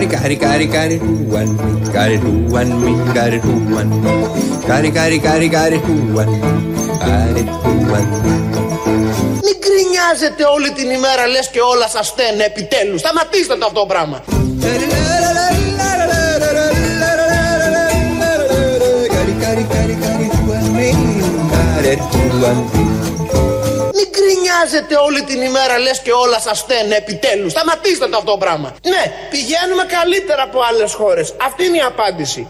Gotta, gotta, gotta, gotta do one me. Gotta do one me. Gotta do one me. Gotta, gotta, gotta, gotta do one me. Gotta do one me. Μην γκρινιάζετε όλη την ημέρα λες και όλα σας στένε επιτέλους. Σταματήστε το αυτό το πράγμα. Μην γκρινιάζετε όλη την ημέρα λες και όλα σας στένε επιτέλους. Σταματήστε το αυτό το πράγμα. Ναι, πηγαίνουμε καλύτερα από άλλες χώρες. Αυτή είναι η απάντηση.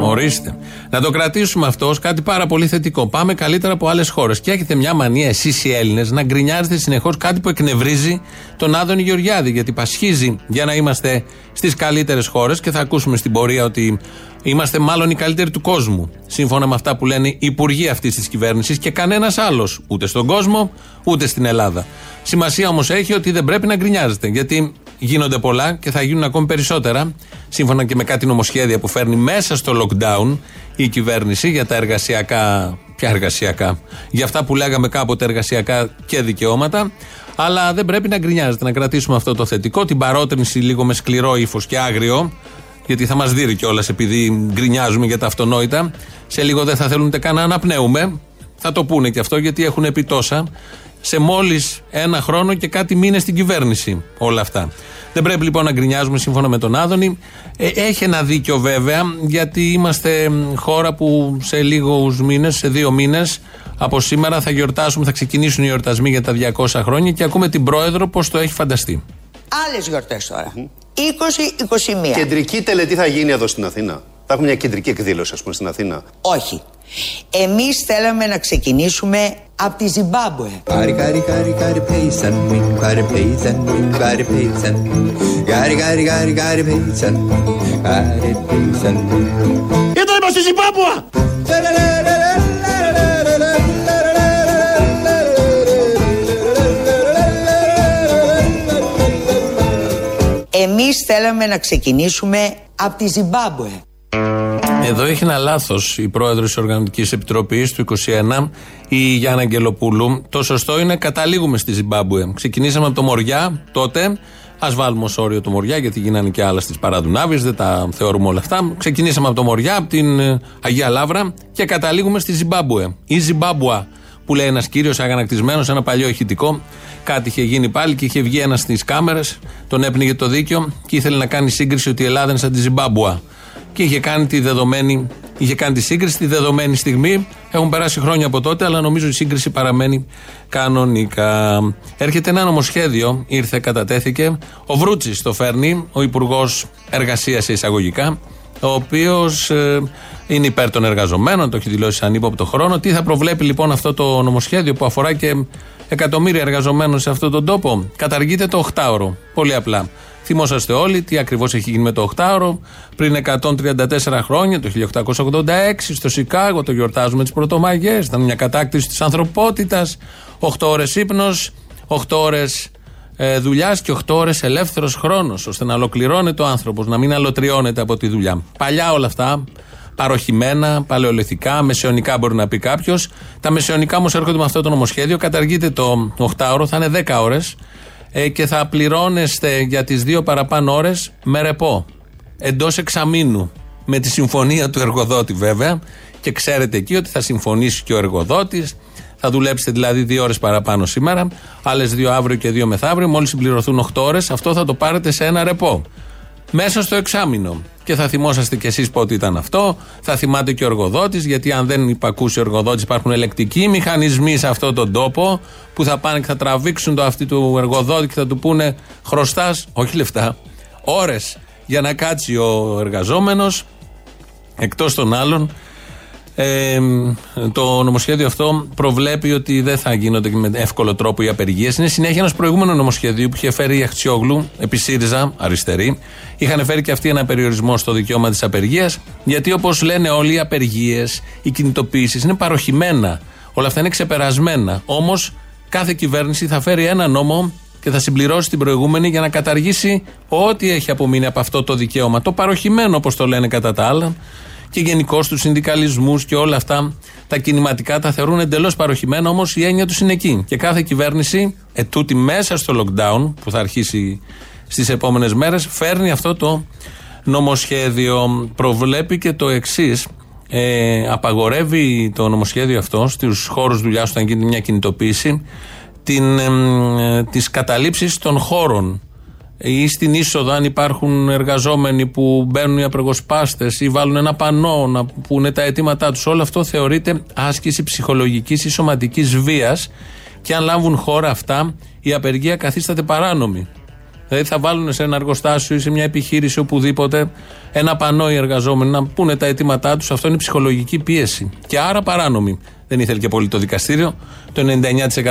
Ορίστε. Να το κρατήσουμε αυτό ως κάτι πάρα πολύ θετικό. Πάμε καλύτερα από άλλες χώρες. Και έχετε μια μανία εσείς οι Έλληνες να γκρινιάζετε συνεχώς κάτι που εκνευρίζει τον Άδωνη Γεωργιάδη. Γιατί πασχίζει για να είμαστε στις καλύτερες χώρες και θα ακούσουμε στην πορεία ότι είμαστε μάλλον οι καλύτεροι του κόσμου. Σύμφωνα με αυτά που λένε οι υπουργοί αυτής της κυβέρνησης και κανένας άλλος. Ούτε στον κόσμο, ούτε στην Ελλάδα. Σημασία όμως έχει ότι δεν πρέπει να γκρινιάζετε. Γιατί γίνονται πολλά και θα γίνουν ακόμη περισσότερα. Σύμφωνα και με κάτι νομοσχέδια που φέρνει μέσα στο lockdown η κυβέρνηση για τα εργασιακά. Ποια εργασιακά. Για αυτά που λέγαμε κάποτε εργασιακά και δικαιώματα. Αλλά δεν πρέπει να γκρινιάζετε, να κρατήσουμε αυτό το θετικό. Την παρότρινση λίγο με σκληρό ύφος και άγριο. Γιατί θα μας δει κιόλας επειδή γκρινιάζουμε για τα αυτονόητα. Σε λίγο δεν θα θέλουν καν να αναπνέουμε. Θα το πούνε και αυτό γιατί έχουν πει τόσα σε μόλις ένα χρόνο και κάτι μήνες στην κυβέρνηση όλα αυτά. Δεν πρέπει λοιπόν να γκρινιάζουμε σύμφωνα με τον Άδωνη. Ε, έχει ένα δίκιο βέβαια, γιατί είμαστε χώρα που σε λίγους μήνες, σε δύο μήνες από σήμερα θα γιορτάσουμε, θα ξεκινήσουν οι γιορτασμοί για τα 200 χρόνια και ακούμε την πρόεδρο πώς το έχει φανταστεί. Άλλες γιορτές τώρα. 20-21. Κεντρική τελετή θα γίνει εδώ στην Αθήνα. Θα έχουμε μια κεντρική εκδήλωση, ας πούμε, στην Αθήνα. Όχι. Εμείς θέλαμε να ξεκινήσουμε από τη ζιβάβου. Εντάξει μας είναι! Εμείς θέλαμε να ξεκινήσουμε από τη ζιβάβου. Εδώ έχει ένα λάθος η πρόεδρος της Οργανωτικής Επιτροπής του 21, η Γιάννα Αγγελοπούλου. Το σωστό είναι καταλήγουμε στη Ζιμπάμπουε. Ξεκινήσαμε από το Μοριά τότε. Α βάλουμε ως όριο το Μοριά, γιατί γίνανε και άλλα στις Παραδουνάβει, δεν τα θεωρούμε όλα αυτά. Ξεκινήσαμε από το Μοριά, από την ε, Αγία Λάβρα και καταλήγουμε στη Ζιμπάμπουε. Η Ζιμπάμπουα, που λέει ένας κύριος αγανακτισμένος, ένα παλιό ηχητικό. Κάτι είχε γίνει πάλι και είχε βγει ένας στις κάμερες, τον έπνιγε το δίκιο και ήθελε να κάνει σύγκριση ότι η Ελλάδα είναι σαν τη Ζιμπάμπουα και είχε κάνει τη δεδομένη, είχε κάνει τη σύγκριση τη δεδομένη στιγμή. Έχουν περάσει χρόνια από τότε, αλλά νομίζω η σύγκριση παραμένει κανονικά. Έρχεται ένα νομοσχέδιο, ήρθε, κατατέθηκε. Ο Βρούτσης το φέρνει, ο Υπουργός Εργασίας εισαγωγικά, ο οποίος ε, είναι υπέρ των εργαζομένων, το έχει δηλώσει σαν ύποπτο χρόνο. Τι θα προβλέπει λοιπόν αυτό το νομοσχέδιο που αφορά και εκατομμύρια εργαζομένων σε αυτόν τον τόπο; Καταργείται το 8ωρο. Πολύ απλά. Θυμόσαστε όλοι τι ακριβώς έχει γίνει με το 8ωρο. Πριν 134 χρόνια, το 1886, στο Σικάγο, το γιορτάζουμε τις Πρωτομαγιές. Ήταν μια κατάκτηση της ανθρωπότητας. 8 ώρες ύπνος, 8 ώρες ε, δουλειάς και 8 ώρες ελεύθερος χρόνος, ώστε να ολοκληρώνεται ο άνθρωπος, να μην αλωτριώνεται από τη δουλειά. Παλιά όλα αυτά, παροχημένα, παλαιολιθικά, μεσαιωνικά μπορεί να πει κάποιος. Τα μεσαιωνικά όμως έρχονται με αυτό το νομοσχέδιο. Καταργείται το 8ωρο, θα είναι 10 ώρες ε, και θα πληρώνεστε για τις δύο παραπάνω ώρες με ρεπό. Εντός εξαμήνου. Με τη συμφωνία του εργοδότη βέβαια. Και ξέρετε εκεί ότι θα συμφωνήσει και ο εργοδότης. Θα δουλέψετε δηλαδή δύο ώρες παραπάνω σήμερα, άλλες δύο αύριο και δύο μεθαύριο. Μόλις συμπληρωθούν 8 ώρες, αυτό θα το πάρετε σε ένα ρεπό. Μέσα στο εξάμεινο. Και θα θυμόσαστε κι εσείς πότε ήταν αυτό. Θα θυμάται και ο εργοδότης, γιατί αν δεν υπακούσει ο εργοδότης, υπάρχουν ελεκτικοί μηχανισμοί σε αυτόν τον τόπο που θα πάνε και θα τραβήξουν το αυτή του εργοδότη και θα του πούνε χρωστάς, όχι λεφτά, ώρες για να κάτσει ο εργαζόμενος εκτός των άλλων ε, το νομοσχέδιο αυτό προβλέπει ότι δεν θα γίνονται με εύκολο τρόπο οι απεργίες. Είναι συνέχεια ενός προηγούμενου νομοσχεδίου που είχε φέρει η Αχτσιόγλου, επί ΣΥΡΙΖΑ, αριστερή. Είχαν φέρει και αυτοί ένα περιορισμό στο δικαίωμα της απεργίας. Γιατί όπως λένε όλοι, οι απεργίες, οι κινητοποίησεις είναι παροχημένα. Όλα αυτά είναι ξεπερασμένα. Όμως κάθε κυβέρνηση θα φέρει ένα νόμο και θα συμπληρώσει την προηγούμενη για να καταργήσει ό,τι έχει απομείνει από αυτό το δικαίωμα. Το παροχημένο, όπως το λένε κατά τα άλλα και γενικώς τους συνδικαλισμούς και όλα αυτά τα κινηματικά τα θεωρούν εντελώς παροχημένα, όμως η έννοια τους είναι εκεί. Και κάθε κυβέρνηση, ετούτη μέσα στο lockdown που θα αρχίσει στις επόμενες μέρες. Φέρνει αυτό το νομοσχέδιο. Προβλέπει και το εξής. Ε, απαγορεύει το νομοσχέδιο αυτό στους χώρους δουλειάς όταν γίνεται μια κινητοποίηση την, ε, τις καταλήψεις των χώρων ή στην είσοδο αν υπάρχουν εργαζόμενοι που μπαίνουν οι απεργοσπάστες ή βάλουν ένα πανό να πούνε τα αιτήματά τους όλο αυτό θεωρείται άσκηση ψυχολογικής ή σωματικής βίας και αν λάβουν χώρα αυτά η απεργία καθίσταται παράνομη Δηλαδή θα βάλουν σε ένα εργοστάσιο ή σε μια επιχείρηση οπουδήποτε ένα πανό οι εργαζόμενοι να πούνε τα αιτήματά τους. Αυτό είναι ψυχολογική πίεση. Και άρα παράνομη. Δεν ήθελε και πολύ το δικαστήριο. Το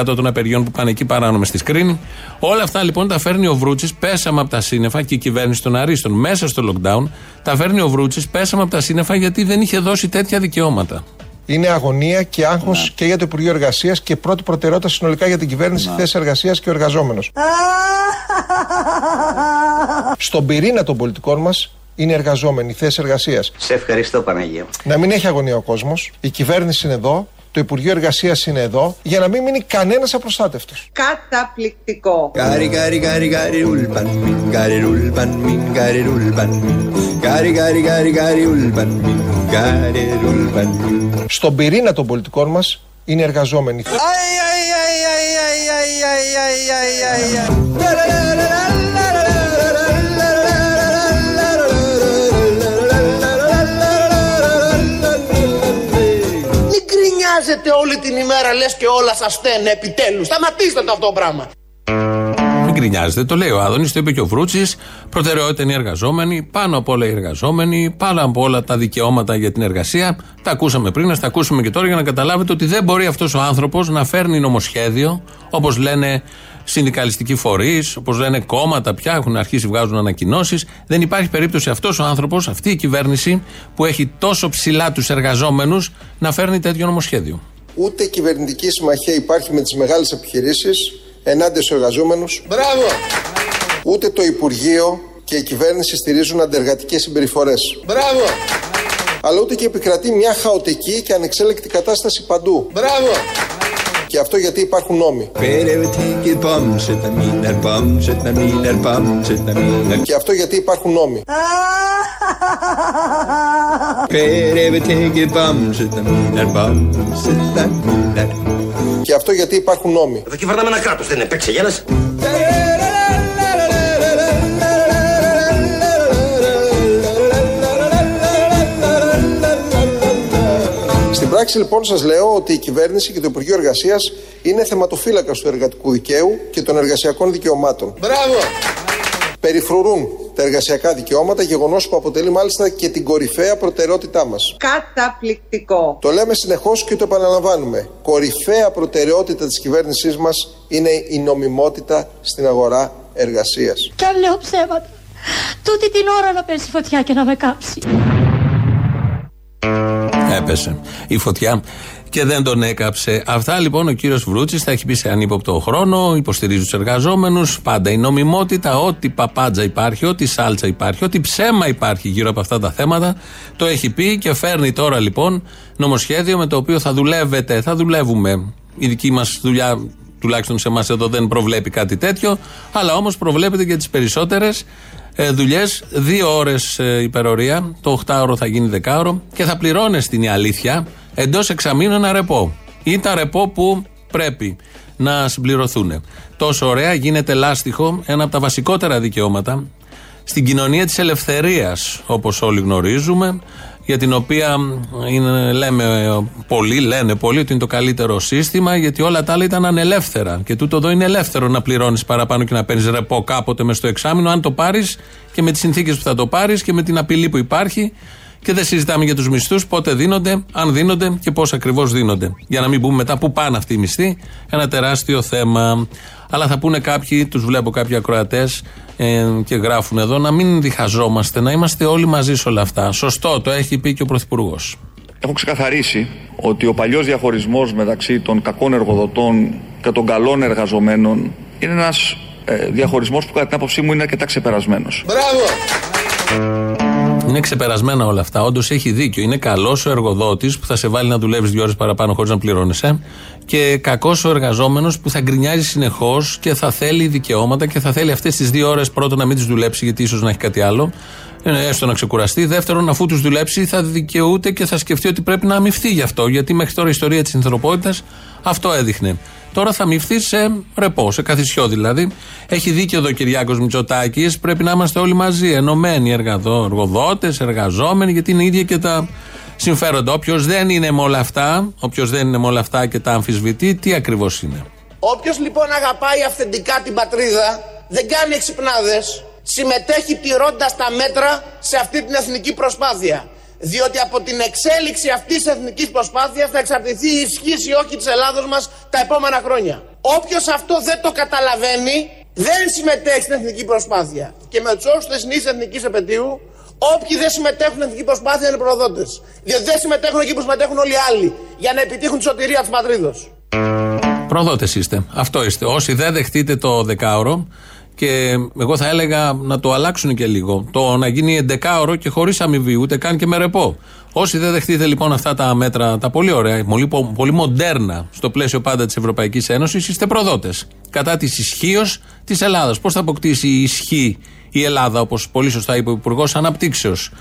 99% των απεργιών που πάνε εκεί παράνομες στη σκρίνη. Όλα αυτά λοιπόν τα φέρνει ο Βρούτσης. Πέσαμε από τα σύννεφα και η κυβέρνηση των Αρίστων μέσα στο lockdown. Τα φέρνει ο Βρούτσης. Πέσαμε από τα σύννεφα γιατί δεν είχε δώσει τέτοια δικαιώματα. Είναι αγωνία και άγχος Ναι. και για το Υπουργείο Εργασίας και πρώτη προτεραιότητα συνολικά για την κυβέρνηση, θέση εργασίας και ο εργαζόμενος. Στον πυρήνα των πολιτικών μας είναι οι εργαζόμενοι, η θέση εργασίας. Σε ευχαριστώ Παναγία. Να μην έχει αγωνία ο κόσμος. Η κυβέρνηση είναι εδώ. Το Υπουργείο Εργασία είναι εδώ. Για να μην μείνει κανένα απροστάτευτο. Καταπληκτικό. Gari gari gari gari ulpan min gari ulpan min gari ulpan min gari gari gari gari ulpan min gari ulpan min Στον πυρήνα των πολιτικών μα είναι οι εργαζόμενοι. Μην γκρινιάζετε όλη την ημέρα λες και όλα σας φταίνε επιτέλους. Σταματήστε το αυτό το πράγμα. Μην γκρινιάζετε, το λέει ο Άδωνης, το είπε και ο Βρούτσης. Προτεραιότητα είναι οι εργαζόμενοι, πάνω απ' όλα οι εργαζόμενοι, πάνω απ' όλα τα δικαιώματα για την εργασία. Τα ακούσαμε πριν, να τα ακούσουμε και τώρα για να καταλάβετε ότι δεν μπορεί αυτός ο άνθρωπος να φέρνει νομοσχέδιο, όπως λένε συνδικαλιστικοί φορείς, όπως λένε κόμματα πια, έχουν αρχίσει βγάζουν ανακοινώσεις. Δεν υπάρχει περίπτωση αυτός ο άνθρωπος, αυτή η κυβέρνηση που έχει τόσο ψηλά τους εργαζόμενους να φέρνει τέτοιο νομοσχέδιο. Ούτε κυβερνητική συμμαχία υπάρχει με τις μεγάλες επιχειρήσεις ενάντια στους εργαζόμενους. Μπράβο. Ούτε το Υπουργείο και η κυβέρνηση στηρίζουν αντεργατικές συμπεριφορές. Μπράβο. Αλλά ούτε και επικρατεί μια χαοτική και ανεξέλεκτη κατάσταση παντού. Μπράβο. Και αυτό γιατί υπάρχουν νόμοι. Pere tiki bomset na miner bomset na miner bomset na miner Και αυτό γιατί υπάρχουν νόμοι. Pere tiki bomset na miner bomset na miner Και αυτό γιατί υπάρχουν νόμοι. Εδώ κυβερνάμε ένα κράτος, δεν είναι παίξε γέλας. Πράξη λοιπόν σας λέω ότι η κυβέρνηση και το Υπουργείο Εργασίας είναι θεματοφύλακας του εργατικού δικαίου και των εργασιακών δικαιωμάτων. Μπράβο. Περιφρουρούν τα εργασιακά δικαιώματα, γεγονός που αποτελεί μάλιστα και την κορυφαία προτεραιότητά μας. Καταπληκτικό. Το λέμε συνεχώς και το επαναλαμβάνουμε. Κορυφαία προτεραιότητα της κυβέρνησής μας είναι η νομιμότητα στην αγορά εργασίας. Κι αν λέω ψέματα, τούτη την ώρα να πέσει φωτιά και να με κάψει. Έπεσε η φωτιά και δεν τον έκαψε. Αυτά λοιπόν ο κύριος Βρούτσης θα έχει πει σε ανύποπτο χρόνο, υποστηρίζει τους εργαζόμενους. Πάντα η νομιμότητα, ό,τι παπάντζα υπάρχει, ό,τι σάλτσα υπάρχει, ό,τι ψέμα υπάρχει γύρω από αυτά τα θέματα, το έχει πει και φέρνει τώρα λοιπόν νομοσχέδιο με το οποίο θα δουλεύετε, θα δουλεύουμε. Η δική μας δουλειά, τουλάχιστον σε εμάς εδώ, δεν προβλέπει κάτι τέτοιο, αλλά όμως προβλέπεται για τις περισσότερες ε, δουλειές, δύο ώρες ε, υπερορία, το 8ωρο θα γίνει δεκάωρο και θα πληρώνε την αλήθεια εντός εξαμήνου ένα ρεπό. Ή τα ρεπό που πρέπει να συμπληρωθούν. Τόσο ωραία γίνεται λάστιχο ένα από τα βασικότερα δικαιώματα στην κοινωνία της ελευθερίας όπως όλοι γνωρίζουμε για την οποία είναι, λέμε πολλοί, λένε πολλοί ότι είναι το καλύτερο σύστημα γιατί όλα τα άλλα ήταν ανελεύθερα. Και τούτο εδώ είναι ελεύθερο να πληρώνεις παραπάνω και να παίρνεις ρεπό κάποτε μες στο εξάμεινο αν το πάρεις και με τις συνθήκες που θα το πάρεις και με την απειλή που υπάρχει και δεν συζητάμε για τους μισθούς, πότε δίνονται, αν δίνονται και πώς ακριβώς δίνονται. Για να μην πούμε μετά πού πάνε αυτοί οι μισθοί, ένα τεράστιο θέμα. Αλλά θα πούνε κάποιοι, τους βλέπω κάποιοι ακροατές ε, και γράφουν εδώ, να μην διχαζόμαστε, να είμαστε όλοι μαζί σε όλα αυτά. Σωστό, το έχει πει και ο Πρωθυπουργός. Έχω ξεκαθαρίσει ότι ο παλιός διαχωρισμός μεταξύ των κακών εργοδοτών και των καλών εργαζομένων είναι ένας ε, διαχωρισμός που κατά την άποψή μου είναι αρκετά ξεπερασμένος. Μπράβο. Είναι ξεπερασμένα όλα αυτά. Όντως έχει δίκιο. Είναι καλός ο εργοδότης που θα σε βάλει να δουλεύεις δύο ώρες παραπάνω χωρίς να πληρώνεσαι. Και κακός ο εργαζόμενος που θα γκρινιάζει συνεχώς και θα θέλει δικαιώματα και θα θέλει αυτές τις δύο ώρες πρώτον να μην τις δουλέψει γιατί ίσως να έχει κάτι άλλο. Ε, Έστω να ξεκουραστεί. Δεύτερον, αφού τους δουλέψει, θα δικαιούται και θα σκεφτεί ότι πρέπει να αμυφθεί γι' αυτό. Γιατί μέχρι τώρα η ιστορία της ανθρωπότητας αυτό έδειχνε. Τώρα θα μυφθεί σε ρεπό, σε καθισιό δηλαδή. Έχει δίκιο εδώ ο Κυριάκος Μητσοτάκης. Πρέπει να είμαστε όλοι μαζί, ενωμένοι, εργοδότες, εργαζόμενοι, γιατί είναι ίδια και τα συμφέροντα. Όποιος δεν είναι με όλα αυτά, όποιος δεν είναι με όλα αυτά και τα αμφισβητεί, τι ακριβώς είναι. Όποιος λοιπόν αγαπάει αυθεντικά την πατρίδα, δεν κάνει εξυπνάδες, συμμετέχει τηρώντας τα μέτρα σε αυτή την εθνική προσπάθεια. Διότι από την εξέλιξη αυτής της εθνικής προσπάθειας θα εξαρτηθεί η ισχύς ή όχι της Ελλάδος μας τα επόμενα χρόνια. Όποιος αυτό δεν το καταλαβαίνει, δεν συμμετέχει στην εθνική προσπάθεια. Και με τους όρους της νης εθνικής επαιτίου, όποιοι δεν συμμετέχουν στην εθνική προσπάθεια είναι προδότες. Διότι δεν συμμετέχουν εκεί που συμμετέχουν όλοι οι άλλοι για να επιτύχουν τη σωτηρία της πατρίδος. Προδότες είστε. Αυτό είστε. Όσοι δεν δεχτείτε το δεκάωρο, και εγώ θα έλεγα να το αλλάξουν και λίγο. Το να γίνει εντεκάωρο και χωρίς αμοιβή, ούτε καν και με ρεπό. Όσοι δεν δεχτείτε λοιπόν αυτά τα μέτρα, τα πολύ ωραία, πολύ, πολύ μοντέρνα, στο πλαίσιο πάντα της Ευρωπαϊκής Ένωσης, είστε προδότες. Κατά της ισχύως της Ελλάδας. Πώς θα αποκτήσει η ισχύ η Ελλάδα, όπως πολύ σωστά είπε ο Υπουργός Αναπτύξεως,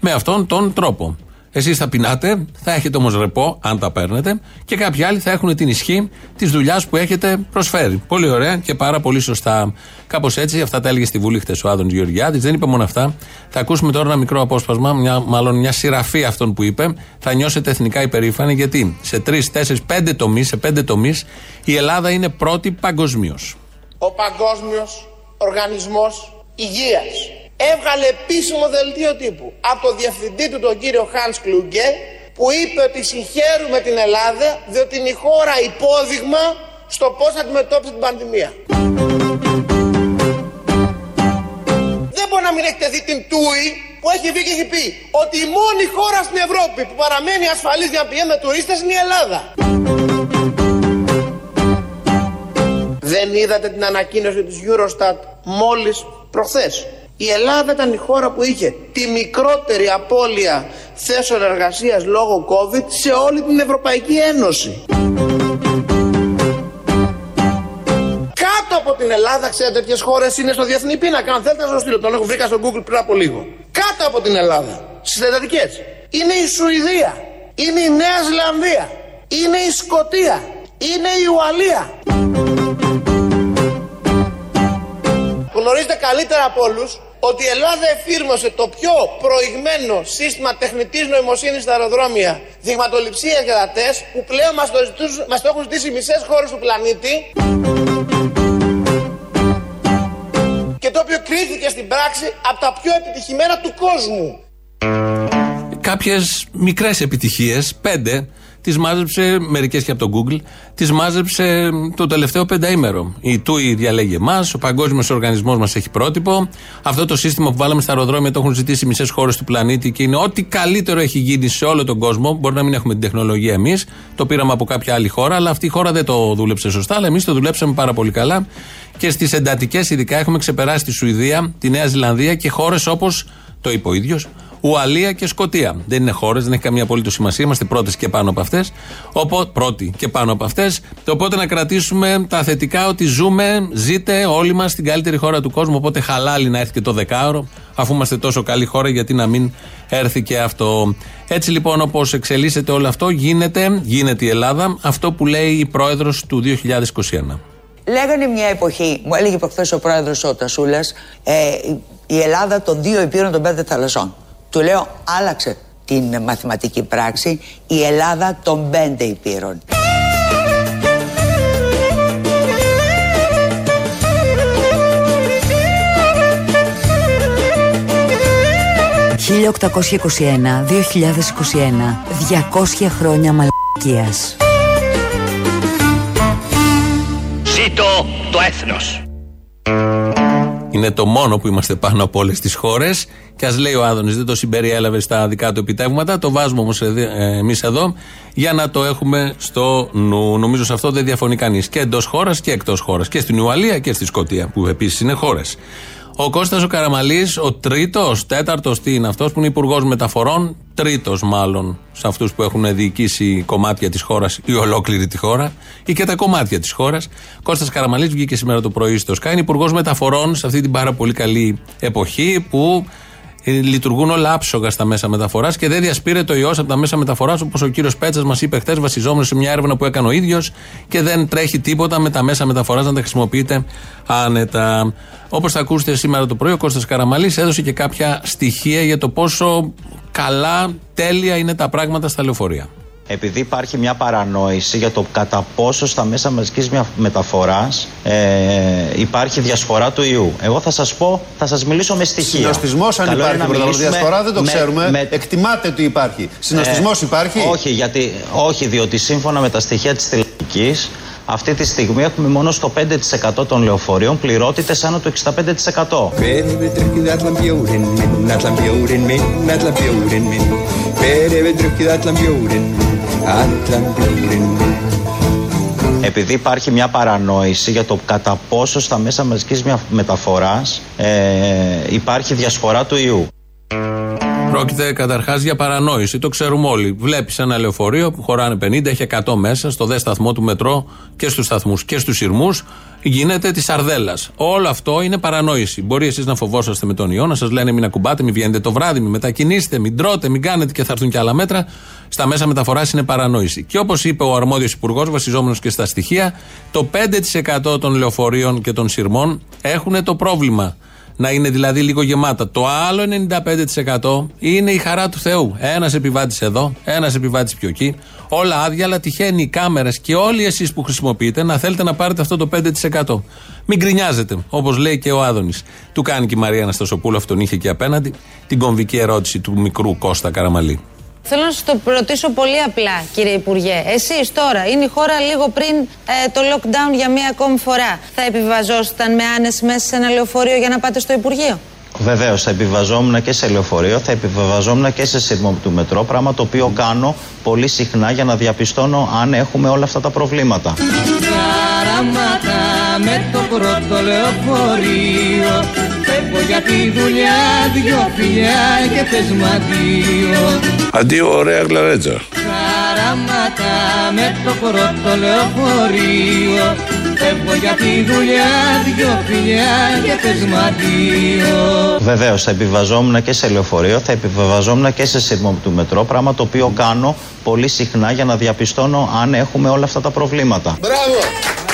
με αυτόν τον τρόπο. Εσείς θα πεινάτε, θα έχετε όμως ρεπό, αν τα παίρνετε, και κάποιοι άλλοι θα έχουν την ισχύ της δουλειάς που έχετε προσφέρει. Πολύ ωραία και πάρα πολύ σωστά. Κάπως έτσι, αυτά τα έλεγε στη Βουλή χτες ο Άδων Γεωργιάδης. Δεν είπε μόνο αυτά. Θα ακούσουμε τώρα ένα μικρό απόσπασμα, μια, μάλλον μια σειραφή αυτών που είπε. Θα νιώσετε εθνικά υπερήφανοι γιατί σε τρεις, τέσσερις, πέντε τομείς, σε πέντε τομείς, η Ελλάδα είναι πρώτη παγκοσμίως. Ο Παγκόσμιος Οργανισμός Υγείας έβγαλε επίσημο δελτίο τύπου από το διευθυντή του τον κύριο Hans Kluge που είπε ότι συγχαίρουμε την Ελλάδα διότι είναι η χώρα υπόδειγμα στο πώς αντιμετώπισε την πανδημία. Δεν μπορεί να μην έχετε δει την Τούι που έχει βγει και έχει πει ότι η μόνη χώρα στην Ευρώπη που παραμένει ασφαλής για να πηγαίνει με τουρίστες είναι η Ελλάδα. Δεν είδατε την ανακοίνωση της Eurostat μόλις προχθές; Η Ελλάδα ήταν η χώρα που είχε τη μικρότερη απώλεια θέσεων εργασίας λόγω COVID σε όλη την Ευρωπαϊκή Ένωση. Κάτω από την Ελλάδα, ξέρετε ποιες χώρες είναι στο διεθνή πίνακα. Αν θέλετε να σας το στείλω, τον έχω βρήκα στο Google πριν από λίγο. Κάτω από την Ελλάδα, στις εντατικές, είναι η Σουηδία, είναι η Νέα Ζηλανδία, είναι η Σκοτία, είναι η Ουαλία. Γνωρίζετε καλύτερα από όλους ότι η Ελλάδα εφήρμοσε το πιο προηγμένο σύστημα τεχνητής νοημοσύνης στα αεροδρόμια δειγματοληψίας για τα τεστ που πλέον μας το, ζητούς- μας το έχουν ζητήσει οι μισές χώρες του πλανήτη και το οποίο κρίθηκε στην πράξη από τα πιο επιτυχημένα του κόσμου. Κάποιες μικρές επιτυχίες, πέντε, τις μάζεψε, μερικές και από το Google, τις μάζεψε το τελευταίο πενταήμερο. Η TUI διαλέγει εμάς, ο Παγκόσμιος Οργανισμός μας έχει πρότυπο. Αυτό το σύστημα που βάλαμε στα αεροδρόμια το έχουν ζητήσει μισές χώρες του πλανήτη και είναι ό,τι καλύτερο έχει γίνει σε όλο τον κόσμο. Μπορεί να μην έχουμε την τεχνολογία εμείς, το πήραμε από κάποια άλλη χώρα, αλλά αυτή η χώρα δεν το δούλεψε σωστά, αλλά εμείς το δουλέψαμε πάρα πολύ καλά. Και στις εντατικές, ειδικά, έχουμε ξεπεράσει τη Σουηδία, τη Νέα Ζηλανδία και χώρες όπως το είπε ο ίδιος, Ουαλία και Σκοτία. Δεν είναι χώρες, δεν έχει καμία απολύτως σημασία. Είμαστε πρώτες και πάνω από αυτές. Πρώτοι και πάνω από αυτές. Οπότε να κρατήσουμε τα θετικά ότι ζούμε, ζείτε όλοι μας στην καλύτερη χώρα του κόσμου. Οπότε χαλάλι να έρθει και το δεκάωρο. Αφού είμαστε τόσο καλή χώρα, γιατί να μην έρθει και αυτό. Έτσι λοιπόν, όπως εξελίσσεται όλο αυτό, γίνεται, γίνεται η Ελλάδα αυτό που λέει η πρόεδρος του 2021. Λέγανε μια εποχή, μου έλεγε προχθές ο πρόεδρος ο Τασούλας, ε, η Ελλάδα των δύο υπήρων των πέντε θαλασσών. Του λέω, άλλαξε την μαθηματική πράξη, η Ελλάδα των πέντε υπήρων. 1821-2021 200 χρόνια μαλακίας Ζήτω το έθνος. Είναι το μόνο που είμαστε πάνω από όλες τις χώρες. Και ας λέει ο Άδωνης, δεν το συμπεριέλαβε στα δικά του επιτεύγματα. Το βάζουμε όμως εμείς εδώ για να το έχουμε στο νου. Νομίζω σε αυτό δεν διαφωνεί κανείς. Και εντός χώρας και εκτός χώρας. Και στην Ουαλία και στη Σκωτία, που επίσης είναι χώρες. Ο Κώστας ο Καραμαλής, ο τρίτος, τέταρτος, τι είναι αυτός που είναι υπουργός μεταφορών, τρίτος μάλλον σε αυτούς που έχουν διοικήσει κομμάτια της χώρας ή ολόκληρη τη χώρα ή και τα κομμάτια της χώρας. Κώστας Καραμαλής βγήκε σήμερα το πρωί στο ΣΚΑ, είναι υπουργός μεταφορών σε αυτή την πάρα πολύ καλή εποχή που ε, λειτουργούν όλα άψογα στα μέσα μεταφοράς και δεν διασπείρεται ο ιός από τα μέσα μεταφοράς όπως ο κύριος Πέτσας μας είπε χθες, βασιζόμενος σε μια έρευνα που έκανε ο ίδιος και δεν τρέχει τίποτα με τα μέσα μεταφοράς να τα χρησιμοποιείτε άνετα. Όπως θα ακούσετε σήμερα το πρωί, ο Κώστας Καραμαλής έδωσε και κάποια στοιχεία για το πόσο καλά, τέλεια είναι τα πράγματα στα λεωφορεία επειδή υπάρχει μια παρανόηση για το κατά πόσο στα μέσα μαζικής μεταφοράς ε, υπάρχει διασπορά του ιού. Εγώ θα σας πω, θα σας μιλήσω με στοιχεία. Συνοστισμός αν υπάρχει πρωτοβουλία διασπορά δεν το ξέρουμε. Με, Εκτιμάται ότι υπάρχει. Συνοστισμός ε, υπάρχει; Όχι, γιατί, όχι, διότι σύμφωνα με τα στοιχεία της τηλεοπτικής αυτή τη στιγμή έχουμε μόνο στο 5% των λεωφορείων πληρότητες άνω του 65%. Επειδή υπάρχει μια παρανόηση για το κατά πόσο στα μέσα μαζικής μεταφοράς ε, υπάρχει διασπορά του ιού. Πρόκειται καταρχάς για παρανόηση. Το ξέρουμε όλοι. Βλέπεις ένα λεωφορείο που χωράνε 50, έχει 100 μέσα, στο δε σταθμό του μετρό και στους σταθμούς και στους σειρμούς. Γίνεται της σαρδέλα. Όλο αυτό είναι παρανόηση. Μπορεί εσείς να φοβόσαστε με τον ιό, να σας λένε μην ακουμπάτε, μην βγαίνετε το βράδυ, μην μετακινήσετε, μην τρώτε, μην κάνετε και θα έρθουν και άλλα μέτρα. Στα μέσα μεταφοράς είναι παρανόηση. Και όπως είπε ο αρμόδιος υπουργός, βασιζόμενος και στα στοιχεία, το 5% των λεωφορείων και των σειρμών έχουν το πρόβλημα να είναι δηλαδή λίγο γεμάτα. Το άλλο 95% είναι η χαρά του Θεού. Ένας επιβάτης εδώ, ένας επιβάτης πιο εκεί. Όλα άδεια, αλλά τυχαίνει οι κάμερες και όλοι εσείς που χρησιμοποιείτε να θέλετε να πάρετε αυτό το 5%. Μην γκρινιάζετε, όπως λέει και ο Άδωνης. Του κάνει και η Μαρία Αναστασοπούλου, αυτόν είχε και απέναντι, την κομβική ερώτηση του μικρού Κώστα Καραμαλή. Θέλω να σας το ρωτήσω πολύ απλά, κύριε Υπουργέ. Εσείς τώρα, είναι η χώρα λίγο πριν ε, το lockdown για μία ακόμη φορά. Θα επιβαζόσασταν με άνεση μέσα σε ένα λεωφορείο για να πάτε στο Υπουργείο; Βεβαίως, θα επιβαζόμουν και σε λεωφορείο, θα επιβαζόμουν και σε σύρμο του μετρό. Πράγμα το οποίο κάνω πολύ συχνά για να διαπιστώνω αν έχουμε όλα αυτά τα προβλήματα. Καράματα με το πρώτο λεωφορείο. Φεύγω για τη δουλειά, δυο φιλιά και θεσματίο. Αντίο, ωραία γλαρέτσα. Καράματα με το πρώτο λεωφορείο. Φεύγω για τη δουλειά, δυο φιλιά και θεσματίο. Βεβαίως, θα επιβαζόμουν και σε λεωφορείο, θα επιβαζόμουν και σε σύρμο του μετρό. Πράγμα το οποίο κάνω πολύ συχνά για να διαπιστώνω αν έχουμε όλα αυτά τα προβλήματα. Μπράβο!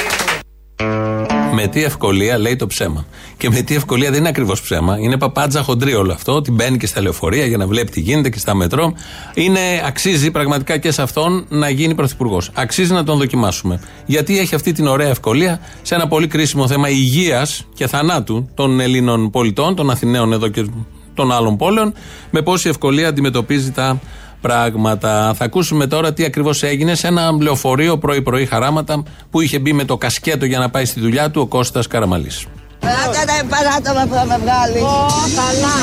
Με τι ευκολία λέει το ψέμα. Και με τι ευκολία δεν είναι ακριβώς ψέμα. Είναι παπάντζα χοντρή όλο αυτό. Ότι μπαίνει και στα λεωφορεία για να βλέπει τι γίνεται και στα μετρό. Είναι, αξίζει πραγματικά και σε αυτόν να γίνει πρωθυπουργός. Αξίζει να τον δοκιμάσουμε. Γιατί έχει αυτή την ωραία ευκολία σε ένα πολύ κρίσιμο θέμα υγείας και θανάτου των Ελλήνων πολιτών, των Αθηναίων εδώ και των άλλων πόλεων, με πόση ευκολία αντιμετωπίζει τα πράγματα. Θα ακούσουμε τώρα τι ακριβώς έγινε σε ένα λεωφορείο πρωί-πρωί χαράματα που είχε μπει με το κασκέτο για να πάει στη δουλειά του ο Κώστας Καραμαλής. Πάτε τα παράτομα που θα με βγάλεις. Ω, καλά.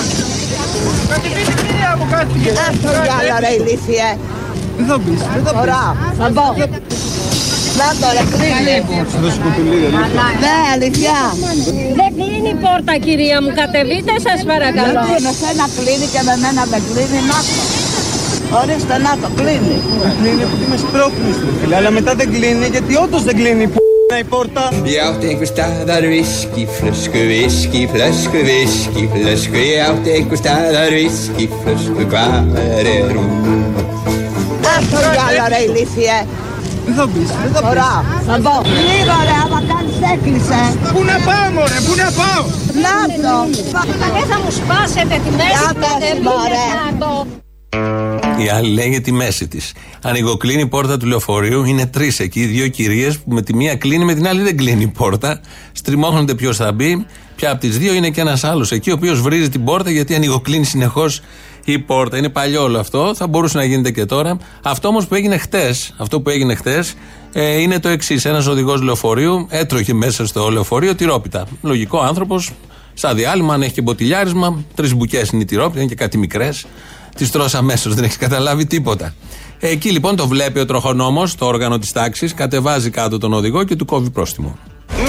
Θα την πείτε κυρία μου κάτι. Αυτό γυάλα ρε ηλίθιε. Δεν θα πεις, δεν θα πεις. θα μπω. Να το ρε, κλείνει. Ναι, αλήθεια. Δεν κλείνει η πόρτα κυρία μου, κατεβείτε σας παρακαλώ. Γιατί με σένα κλείνει και με μένα δεν κλείνει, να το. Ορίστε, να το κλείνει. Κλείνει επειδή με σπρώχνεις, φίλε, αλλά μετά δεν κλείνει γιατί όντως δεν κλείνει η πόρτα. Ég átti einhver staðar viskiflösku, viskiflösku, viskiflösku Ég átti einhver staðar viskiflösku, hvar er hún? Αυτό γυάλα ρε ηλίθιε. Δεν θα μπεις, δεν θα Ωραία, θα μπω. Λίγο ρε, άμα κάνεις έκλεισε. Πού να πάω μωρέ, πού να πάω; Να το. Δεν θα μου σπάσετε τη μέση, κατεβείτε κάτω. Η άλλη λέει για τη μέση της. Ανοιγοκλίνει η πόρτα του λεωφορείου. Είναι τρεις εκεί, δύο κυρίες που με τη μία κλείνει, με την άλλη δεν κλείνει η πόρτα. Στριμώχνονται ποιος θα μπει. Ποια από τις δύο είναι και ένας άλλος εκεί, ο οποίος βρίζει την πόρτα γιατί ανοιγοκλίνει συνεχώς η πόρτα. Είναι παλιό όλο αυτό, θα μπορούσε να γίνεται και τώρα. Αυτό όμως που έγινε χτες, αυτό που έγινε χτες, ε, είναι το εξής. Ένας οδηγός λεωφορείου έτρωγε μέσα στο λεωφορείο τυρόπιτα. Λογικό άνθρωπος, σαν διάλειμμα, αν έχει και μποτιλιάρισμα, τρεις μπουκές είναι η τυρόπιτα, είναι και κάτι μικρές. Τις τρως αμέσως, δεν έχεις καταλάβει τίποτα. Εκεί λοιπόν το βλέπει ο τροχονόμος, το όργανο της τάξης, κατεβάζει κάτω τον οδηγό και του κόβει πρόστιμο.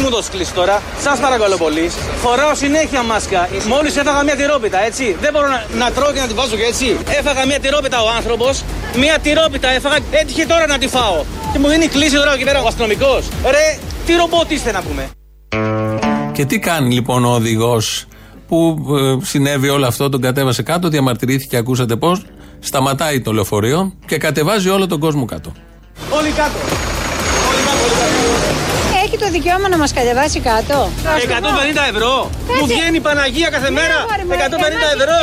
μου δώσει κλείσει τώρα. Σας παρακαλώ πολύ. Φοράω συνέχεια μάσκα. Μόλις έφαγα μια τυρόπιτα, έτσι. Δεν μπορώ να, να τρώω και να τη βάζω και έτσι. Έφαγα μια τυρόπιτα ο άνθρωπος. Μια τυρόπιτα έφαγα. Έτυχε τώρα να τη φάω. Και μου δίνει κλίση τώρα εκεί πέρα ο αστυνομικός. Ρε, τι ρομπότ είστε να πούμε. Και τι κάνει λοιπόν ο οδηγός που ε, συνέβη όλο αυτό, τον κατέβασε κάτω, διαμαρτυρήθηκε, ακούσατε πώς. Σταματάει το λεωφορείο και κατεβάζει όλο τον κόσμο κάτω. Όλοι κάτω. Έχει το δικαίωμα να μας κατεβάσει κάτω. 150 ευρώ. Μου βγαίνει η Παναγία κάθε μέρα. 150 ευρώ.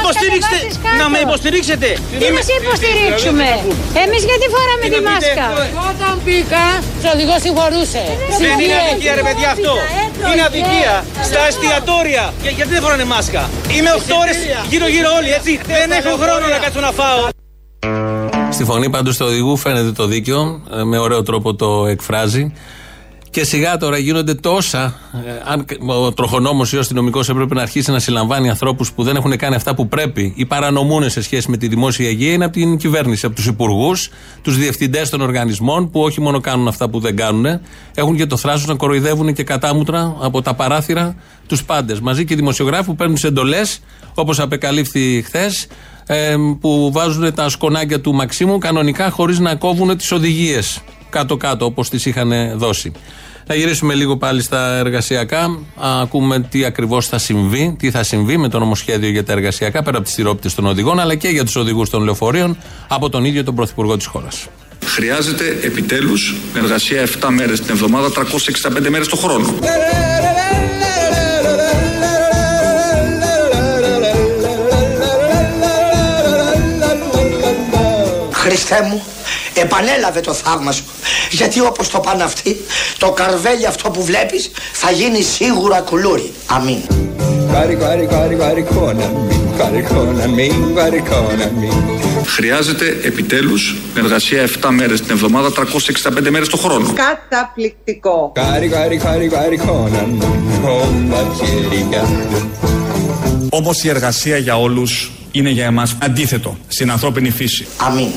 Υποστήριξτε. Να με υποστηρίξετε. Τι να σε υποστηρίξουμε; Εμείς γιατί φοράμε τη μάσκα; Όταν μπήκα, ο οδηγό συγχωρούσε. Δεν είναι αδικία, ρε παιδιά, αυτό. Είναι αδικία. Στα εστιατόρια. Γιατί δεν φοράνε μάσκα; Είμαι 8 ώρες γύρω-γύρω όλοι, έτσι. Δεν έχω χρόνο να κάτσω να φάω. Στη φωνή πάντω του οδηγού φαίνεται το δίκαιο, ε, με ωραίο τρόπο το εκφράζει. Και σιγά τώρα γίνονται τόσα. Ε, αν ο τροχονόμος ή ο αστυνομικός έπρεπε να αρχίσει να συλλαμβάνει ανθρώπους που δεν έχουν κάνει αυτά που πρέπει ή παρανομούν σε σχέση με τη δημόσια υγεία, είναι από την κυβέρνηση, από τους υπουργούς, τους διευθυντές των οργανισμών, που όχι μόνο κάνουν αυτά που δεν κάνουν, έχουν και το θράσος να κοροϊδεύουν και κατάμουτρα από τα παράθυρα τους πάντες. Μαζί και οι δημοσιογράφοι που παίρνουν εντολές, όπως απεκαλύφθη χθες, ε, που βάζουν τα σκονάκια του Μαξίμου κανονικά χωρίς να κόβουν τις οδηγίες κάτω-κάτω όπως τις είχαν δώσει. Να γυρίσουμε λίγο πάλι στα εργασιακά. Ακούμε τι ακριβώς θα συμβεί, τι θα συμβεί με το νομοσχέδιο για τα εργασιακά πέρα από τις τυρόπιτες των οδηγών, αλλά και για τους οδηγούς των λεωφορείων από τον ίδιο τον Πρωθυπουργό της χώρας. Χρειάζεται επιτέλους εργασία 7 μέρες την εβδομάδα, 365 μέρες το χρόνο. Χριστέ μου, επανέλαβε το θαύμα σου. Γιατί όπως το πάνε αυτοί, το καρβέλι αυτό που βλέπεις θα γίνει σίγουρα κουλούρι. Αμήν. Χρειάζεται επιτέλους εργασία 7 μέρες την εβδομάδα, 365 μέρες το χρόνο. Καταπληκτικό. Όμως η εργασία για όλους είναι για εμάς αντίθετο στην ανθρώπινη φύση. Αμήν.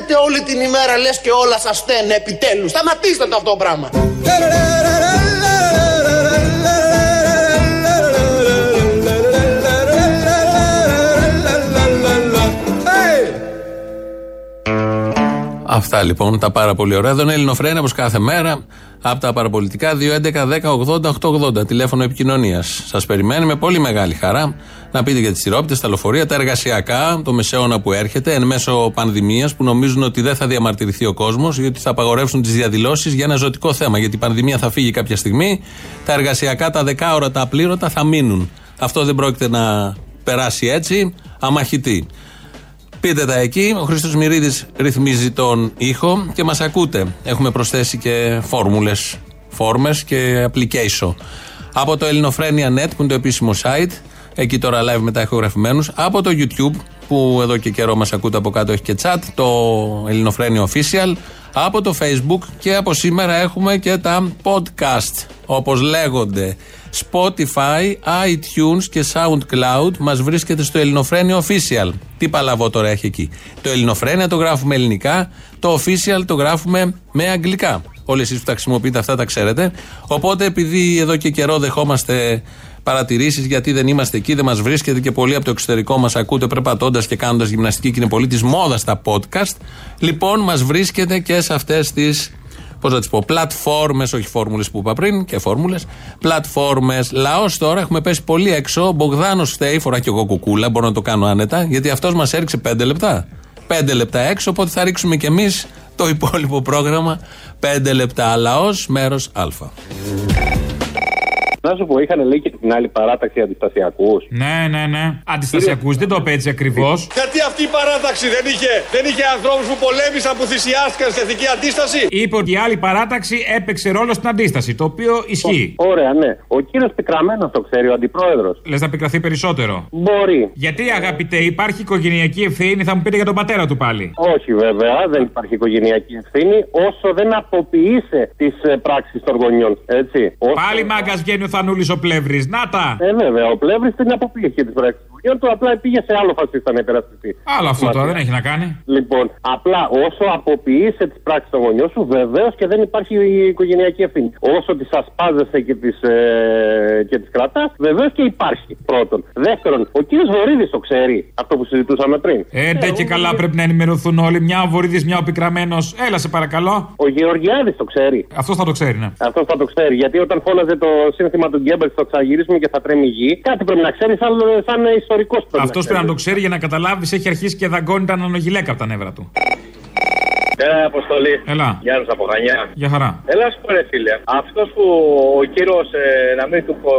Γκρινιάζετε όλη την ημέρα λες και όλα σας στένε επιτέλους. Σταματήστε το αυτό το πράγμα. Αυτά λοιπόν τα πάρα πολύ ωραία. Εδώ είναι Ελληνοφρένα όπως κάθε μέρα από τα παραπολιτικά 2.11.10.80.880 τηλέφωνο επικοινωνίας. Σας περιμένει με πολύ μεγάλη χαρά να πείτε για τις τυρόπιτε, τα λεωφορεία, τα εργασιακά, το μεσαίωνα που έρχεται εν μέσω πανδημίας που νομίζουν ότι δεν θα διαμαρτυρηθεί ο κόσμος ή ότι θα απαγορεύσουν τις διαδηλώσεις για ένα ζωτικό θέμα. Γιατί η πανδημία θα φύγει κάποια στιγμή, τα εργασιακά, τα δεκάωρα, τα απλήρωτα θα μείνουν. Αυτό δεν πρόκειται να περάσει έτσι, αμαχητή. Πείτε τα εκεί. Ο Χρήστος Μυρίδης ρυθμίζει τον ήχο και μας ακούτε. Έχουμε προσθέσει και φόρμουλες, φόρμες και application. Από το Ελληνοφρένια.net που είναι το επίσημο site. Εκεί τώρα live μετά ηχογραφημένους. Από το YouTube που εδώ και καιρό μας ακούτε από κάτω έχει και chat. Το Ελληνοφρένια Official. Από το Facebook και από σήμερα έχουμε και τα podcast. Όπως λέγονται. Spotify, iTunes και SoundCloud μας βρίσκεται στο Ελληνοφρένιο Official. Τι παλαβό τώρα έχει εκεί. Το Ελληνοφρένια το γράφουμε ελληνικά, το Official το γράφουμε με αγγλικά. Όλοι εσείς που τα χρησιμοποιείτε αυτά τα ξέρετε. Οπότε επειδή εδώ και καιρό δεχόμαστε παρατηρήσεις γιατί δεν είμαστε εκεί, δεν μας βρίσκεται και πολλοί από το εξωτερικό μας ακούτε περπατώντας και κάνοντας γυμναστική και είναι πολύ της μόδας στα podcast. Λοιπόν, μας βρίσκεται και σε αυτές τις πώς να τις πω, πλατφόρμες, όχι φόρμουλες που είπα πριν και φόρμουλες, πλατφόρμες. Λαός τώρα έχουμε πέσει πολύ έξω. Μπογδάνος φταίει, φορά και εγώ κουκούλα, μπορώ να το κάνω άνετα, γιατί αυτός μας έριξε πέντε λεπτά. Πέντε λεπτά έξω, οπότε θα ρίξουμε κι εμείς το υπόλοιπο πρόγραμμα. Πέντε λεπτά. Λαός, μέρος Α. Να σου πω, είχαν λέει και την άλλη παράταξη αντιστασιακούς. Ναι, ναι, ναι. Αντιστασιακούς, δεν το είπε έτσι ακριβώς. Γιατί αυτή η παράταξη δεν είχε, δεν είχε ανθρώπους που πολέμησαν, που θυσιάστηκαν στην εθνική αντίσταση; Είπε ότι η άλλη παράταξη έπαιξε ρόλο στην αντίσταση, το οποίο ισχύει. Ωραία, ναι. Ο κύριος Πικραμένος το ξέρει, ο αντιπρόεδρος. Λες να πικραθεί περισσότερο. Μπορεί. Γιατί αγαπητέ, υπάρχει οικογενειακή ευθύνη, θα μου πείτε για τον πατέρα του πάλι. Όχι, βέβαια, δεν υπάρχει οικογενειακή ευθύνη όσο δεν αποποιείσαι τις πράξεις των γονιών. Έτσι. Πάλι μάγκας βγαίνει ο Θανούλη ο Πλεύρης. Να τα! Ε, βέβαια, ο Πλεύρης την αποποίηση της πράξη. οικογένεια του, απλά πήγε σε άλλο φασίστα να υπερασπιστεί. Άλλο αυτό τώρα δεν έχει να κάνει. Λοιπόν, απλά όσο αποποιείσαι τις πράξεις των γονιών σου, βεβαίως και δεν υπάρχει η οικογενειακή ευθύνη. Όσο τις ασπάζεσαι και τις ε, και τις κρατάς, βεβαίως και υπάρχει. Πρώτον. Δεύτερον, ο κύριος Βορύδης το ξέρει αυτό που συζητούσαμε πριν. Ε, ντε και καλά πρέπει να ενημερωθούν όλοι. Μια ο Βορύδης, μια ο Πικραμένος. Έλα σε παρακαλώ. Ο Γεωργιάδης το ξέρει. Αυτός θα το ξέρει, ναι. Αυτός θα το ξέρει. Γιατί όταν φώναζε το σύνθημα του Γκέμπελ στο ξαγυρίσουμε και θα τρέμει η γη, κάτι πρέπει να ξέρεις σαν, σαν ιστορικός Αυτός πρέπει να το ξέρει για να καταλάβεις, έχει αρχίσει και δαγκώνει τα νανογυλαίκα από τα νεύρα του. Έλα, Αποστολή. Έλα. Γεια σας από Χανιά. Για χαρά. Έλα, σου πω, ρε φίλε. Αυτός που ο κύριος, ε, να μην του πω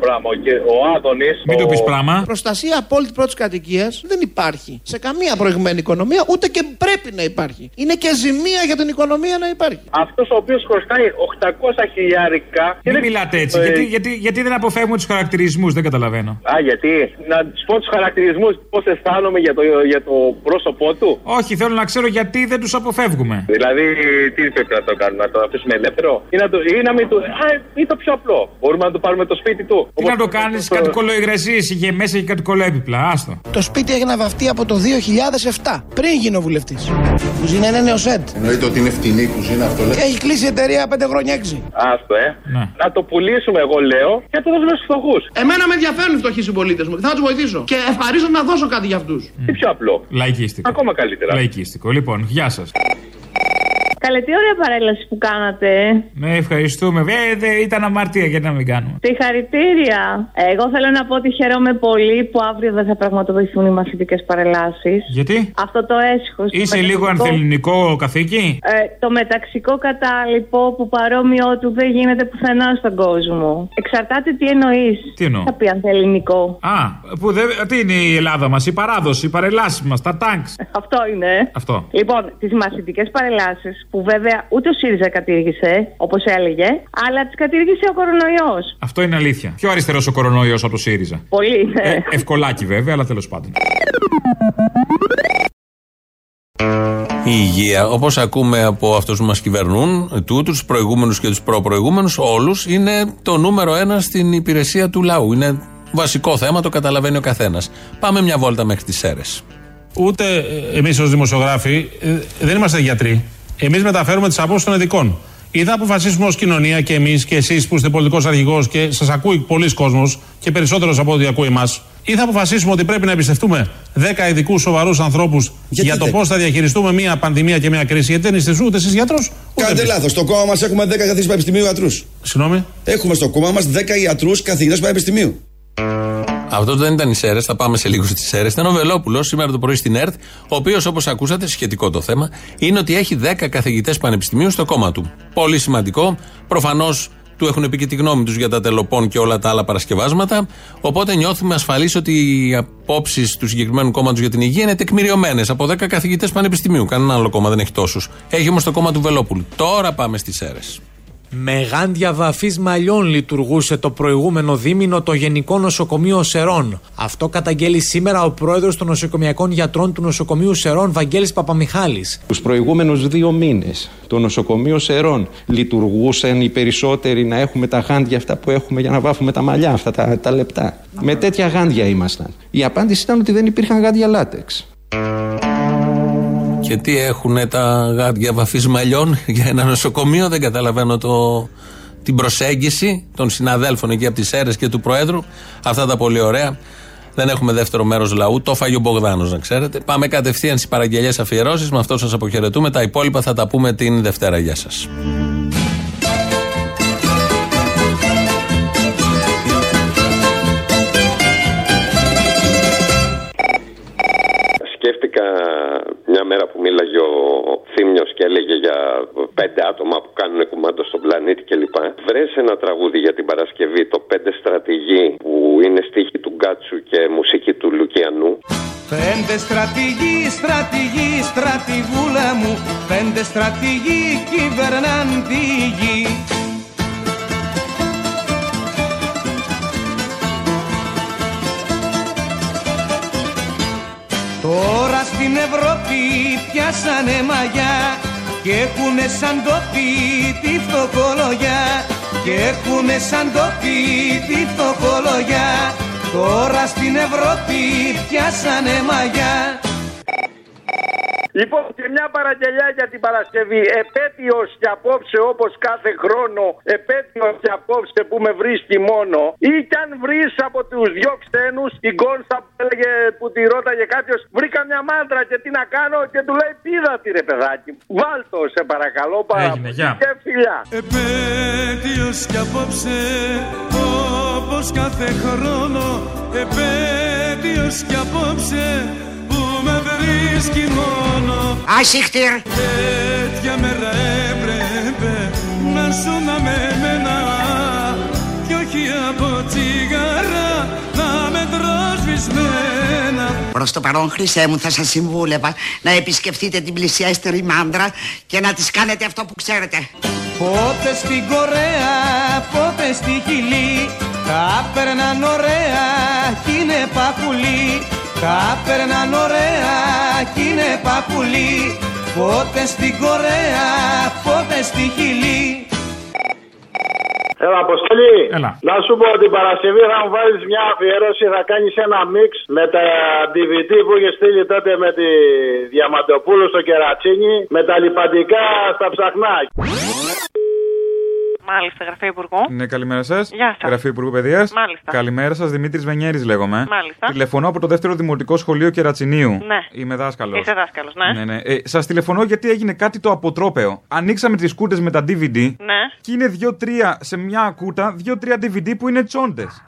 πράγμα, ο, κυ- ο Άδωνης. Μην του πεις πράγμα. Προστασία απόλυτη πρώτης κατοικίας δεν υπάρχει σε καμία προηγμένη οικονομία, ούτε και πρέπει να υπάρχει. Είναι και ζημία για την οικονομία να υπάρχει. Αυτός ο οποίος χρωστάει 800 χιλιάρικα. Μην μιλάτε έτσι. γιατί, γιατί, γιατί δεν αποφεύγουμε τους χαρακτηρισμούς, δεν καταλαβαίνω. Α, γιατί; Να τους πω τους χαρακτηρισμούς, πώς αισθάνομαι για το, για το πρόσωπό του; Όχι, θέλω να ξέρω γιατί δεν τους αποφεύγουμε. Δηλαδή, τι πρέπει να το κάνουμε, να το αφήσουμε ελεύθερο; Ή να, το, ή να μην το. Α, ή το πιο απλό. Μπορούμε να το πάρουμε το σπίτι του. Τι να το κάνεις, κάτι κολοϊγρασίε είχε μέσα και κάτι κολοέπιπλα. Άστο. Το σπίτι έγινε βαφτεί από το 2007, πριν γίνω βουλευτής. Κουζίνα είναι νεοσέντ. Εννοείται ότι είναι φτηνή η κουζίνα αυτό Και έχει κλείσει η εταιρεία 5 χρόνια 6. Άστο, ε. Να το πουλήσουμε, εγώ λέω, και να το δώσουμε στους φτωχούς. Εμένα με ενδιαφέρουν οι φτωχοί συμπολίτες μου και θα τους βοηθήσω. Και ευχαρίστω να δώσω κάτι για αυτούς. Τι πιο απλό. Λαϊκίστικο. Ακόμα καλύτερα. Λαϊκίστικο. Λοιπόν, γεια σας. Καλέ, τι ωραία παρέλαση που κάνατε. Ναι, ευχαριστούμε. Ε, δε, ήταν αμαρτία, γιατί να μην κάνουμε. Συγχαρητήρια. Εγώ θέλω να πω ότι χαίρομαι πολύ που αύριο δεν θα πραγματοποιηθούν οι μαθητικές παρελάσεις. Γιατί; Αυτό το έσχος. Είσαι λίγο ανθεληνικό καθήκη; Ε, το μεταξικό κατάλοιπο που παρόμοιο του δεν γίνεται πουθενά στον κόσμο. Εξαρτάται τι εννοείς. Τι εννοώ; Θα πει ανθεληνικό. Α, που δεν, τι είναι η Ελλάδα μας, η παράδοση, οι παρελάσεις μας, τα τάγκς. Αυτό είναι. Αυτό. Λοιπόν, τις μαθητικές παρελάσεις που βέβαια ούτε ο ΣΥΡΙΖΑ κατήργησε, όπως έλεγε, αλλά τις κατήργησε ο κορονοϊός. Αυτό είναι αλήθεια. Πιο αριστερός ο κορονοϊός από το ΣΥΡΙΖΑ. Πολύ, ναι. Ε, ευκολάκι βέβαια, αλλά τέλος πάντων. Η υγεία, όπως ακούμε από αυτούς που μας κυβερνούν, τούτους, του προηγούμενους και τους προπροηγούμενους, όλους, είναι το νούμερο ένα στην υπηρεσία του λαού. Είναι βασικό θέμα, το καταλαβαίνει ο καθένας. Πάμε μια βόλτα μέχρι τις αίρες. Ούτε εμείς ως δημοσιογράφοι ε, δεν είμαστε γιατροί. Εμείς μεταφέρουμε τις απόψεις των ειδικών. Ή θα αποφασίσουμε ως κοινωνία και εμείς και εσείς που είστε πολιτικός αρχηγός και σας ακούει πολλοί κόσμος και περισσότερος από ό,τι ακούει εμάς, ή θα αποφασίσουμε ότι πρέπει να εμπιστευτούμε 10 ειδικούς σοβαρούς ανθρώπους για το δεν- πώς θα διαχειριστούμε μια πανδημία και μια κρίση. Γιατί δεν είστε ούτε εσείς γιατρός. Κάντε λάθος. Στο κόμμα μας έχουμε 10 καθηγητέ πανεπιστημίου ιατρούς. Συγγνώμη. Έχουμε στο κόμμα μας 10 ιατρούς καθηγητές πανεπιστημίου. Αυτό δεν ήταν οι ΣΕΡΕΣ, θα πάμε σε λίγο στις ΣΕΡΕΣ. Ήταν ο Βελόπουλος σήμερα το πρωί στην ΕΡΤ, ο οποίος όπως ακούσατε, σχετικό το θέμα, είναι ότι έχει 10 καθηγητές πανεπιστημίου στο κόμμα του. Πολύ σημαντικό. Προφανώς του έχουν πει και τη γνώμη τους για τα τελοπών και όλα τα άλλα παρασκευάσματα. Οπότε νιώθουμε ασφαλείς ότι οι απόψεις του συγκεκριμένου κόμματος για την υγεία είναι τεκμηριωμένες από 10 καθηγητές πανεπιστημίου. Κανένα άλλο κόμμα δεν έχει τόσους. Έχει όμως το κόμμα του Βελόπουλου. Τώρα πάμε στις ΣΕΡΕΣ. Με γάντια βαφής μαλλιών λειτουργούσε το προηγούμενο δίμηνο το Γενικό Νοσοκομείο Σερών. Αυτό καταγγέλει σήμερα ο πρόεδρος των νοσοκομιακών γιατρών του νοσοκομείου Σερών, Βαγγέλης Παπαμιχάλης. Τους προηγούμενους δύο μήνες το νοσοκομείο Σερών λειτουργούσαν οι περισσότεροι να έχουμε τα γάντια αυτά που έχουμε για να βάφουμε τα μαλλιά αυτά τα, τα λεπτά. Με τέτοια γάντια ήμασταν. Η απάντηση ήταν ότι δεν υπήρχαν γάντια λάτεξ. Και τι έχουν τα γάντια βαφή μαλλιών για ένα νοσοκομείο, δεν καταλαβαίνω το, την προσέγγιση των συναδέλφων εκεί από τις αίρες και του Προέδρου. Αυτά τα πολύ ωραία. Δεν έχουμε δεύτερο μέρος λαού. Το φάγει ο Μπογδάνος, να ξέρετε. Πάμε κατευθείαν στις παραγγελίες αφιερώσεις. Με αυτό σας αποχαιρετούμε. Τα υπόλοιπα θα τα πούμε την Δευτέρα. Γεια σας. Σκέφτηκα μια μέρα που μίλαγε ο Θήμιος και έλεγε για πέντε άτομα που κάνουν κουμάντο στον πλανήτη κλπ. Βρες ένα τραγούδι για την Παρασκευή, το πέντε στρατηγοί που είναι στίχη του Γκάτσου και μουσική του Λουκιανού. Πέντε στρατηγοί, στρατηγοί, στρατηγούλα μου Πέντε στρατηγοί κυβερνάν τη γη Τώρα στην Ευρώπη πιάσανε μαγιά και έχουνε σαν τόπι τη φτωχολογιά. Και έχουνε σαν τόπι τη φτωχολογιά. Τώρα στην Ευρώπη πιάσανε μαγιά Λοιπόν, και μια παραγγελιά για την Παρασκευή. Επέτειος και απόψε, όπως κάθε χρόνο, επέτειος και απόψε που με βρίσκει μόνο. Ή κι αν βρεις από τους δυο ξένους την κόνσα που, έλεγε, που τη ρώταγε κάποιος, βρήκα μια μάντρα και τι να κάνω και του λέει πίδα τη ρε παιδάκι. Βάλτο, σε παρακαλώ πάρα Έγινε, γεια. Και φιλιά. Επέτειος κι απόψε, όπως κάθε χρόνο. Επέτειος κι απόψε, που με βρίσκει μόνο. Άσυχτηρ. Τέτοια μέρα έπρεπε να ζούμε με μένα κι όχι από τσιγάρα να με τροσβησμένα. Προς το παρόν, Χρυσέ μου, θα σας συμβούλευα να επισκεφτείτε την πλησιέστερη μάντρα και να της κάνετε αυτό που ξέρετε. Πότε στην Κορέα, πότε στη Χιλή Τα περνάν ωραία κι είναι παπουλί Τα περνάν ωραία κι είναι παπουλί Πότε στην Κορέα, πότε στη Χιλή Έλα, Αποστολή. Έλα. Να σου πω την Παρασκευή θα μου βάλεις μια αφιέρωση, θα κάνεις ένα μίξ με τα DVD που είχε στείλει τότε με τη Διαμαντοπούλου στο Κερατσίνι, με τα λιπαντικά στα ψαχνά. Μάλιστα, γραφείο Υπουργού. Ναι, καλημέρα σας. Γεια σας. Γραφείο Υπουργού Παιδείας. Μάλιστα. Καλημέρα σας, Δημήτρης Βενιέρης λέγομαι. Μάλιστα. Τηλεφωνώ από το δεύτερο δημοτικό σχολείο Κερατσινίου. Ναι. Είμαι δάσκαλος. Είσαι δάσκαλος, ναι. Ναι, ναι. Ε, σας τηλεφωνώ γιατί έγινε κάτι το αποτρόπαιο. Ανοίξαμε τις κούτε με τα DVD Ναι. και είναι δύο-τρία σε μια κούτα, δύο-τρία DVD που είναι τσόντες.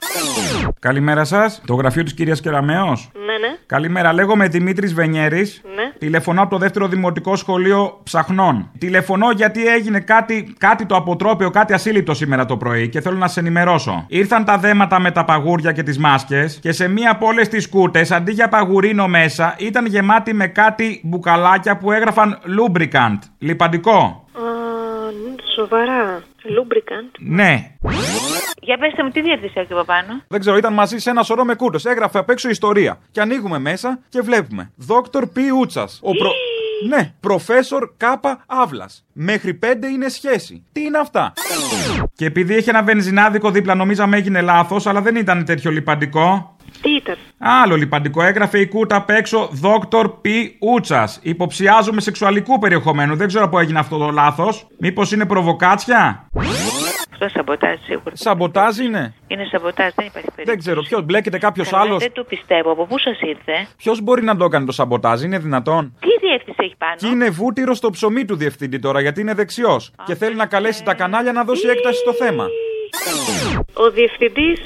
Καλημέρα σας. Το γραφείο της κυρίας Κεραμέο. Ναι, ναι. Καλημέρα, λέγομαι Δημήτρης Βενιέρης. Ναι. Τηλεφωνώ από το δεύτερο δημοτικό σχολείο Ψαχνών. Τηλεφωνώ γιατί έγινε κάτι, κάτι το αποτρόπαιο, κάτι ασύλληπτο σήμερα το πρωί και θέλω να σε ενημερώσω. Ήρθαν τα δέματα με τα παγούρια και τις μάσκες και σε μία από όλες τις κούτε, αντί για παγουρίνο μέσα, ήταν γεμάτη με κάτι μπουκαλάκια που έγραφαν lubricant. Λιπαντικό. Α, σοβαρά. Lubricant. Ναι. Για πέστε μου, τι διεύθυνση έχει από πάνω. Δεν ξέρω, ήταν μαζί σε ένα σωρό με κούτε. Έγραφε απ' έξω ιστορία. Και ανοίγουμε μέσα και βλέπουμε. Δόκτωρ Π. Ούτσας. Ο προ... Ναι, προφέσορ Κάπα Αύλας. Μέχρι πέντε είναι σχέση. Τι είναι αυτά; Και επειδή έχει ένα βενζινάδικο δίπλα, νομίζαμε έγινε λάθος, αλλά δεν ήταν τέτοιο λιπαντικό. Τι ήταν; Άλλο λιπαντικό. Έγραφε η κούτα απ' έξω Δόκτωρ Π. Ούτσας. Υποψιάζομαι σεξουαλικού περιεχομένου. Δεν ξέρω πού έγινε αυτό το λάθος. Μήπως είναι προβοκάτσια; Αυτό σαμποτάζ σίγουρα. Σαμποτάζ είναι; Είναι σαμποτάζ, δεν υπάρχει περίπτωση. Δεν ξέρω ποιο. Μπλέκεται κάποιος Καλά, άλλος. Δεν το πιστεύω. Από πού σας ήρθε; Ποιος μπορεί να το έκανε το σαμποτάζ, είναι δυνατόν; Τι διεύθυνση έχει πάνω; Και είναι βούτυρο στο ψωμί του διευθυντή τώρα, γιατί είναι δεξιός. Και θέλει να καλέσει τα κανάλια να δώσει έκταση στο θέμα. Ο διευθυντής.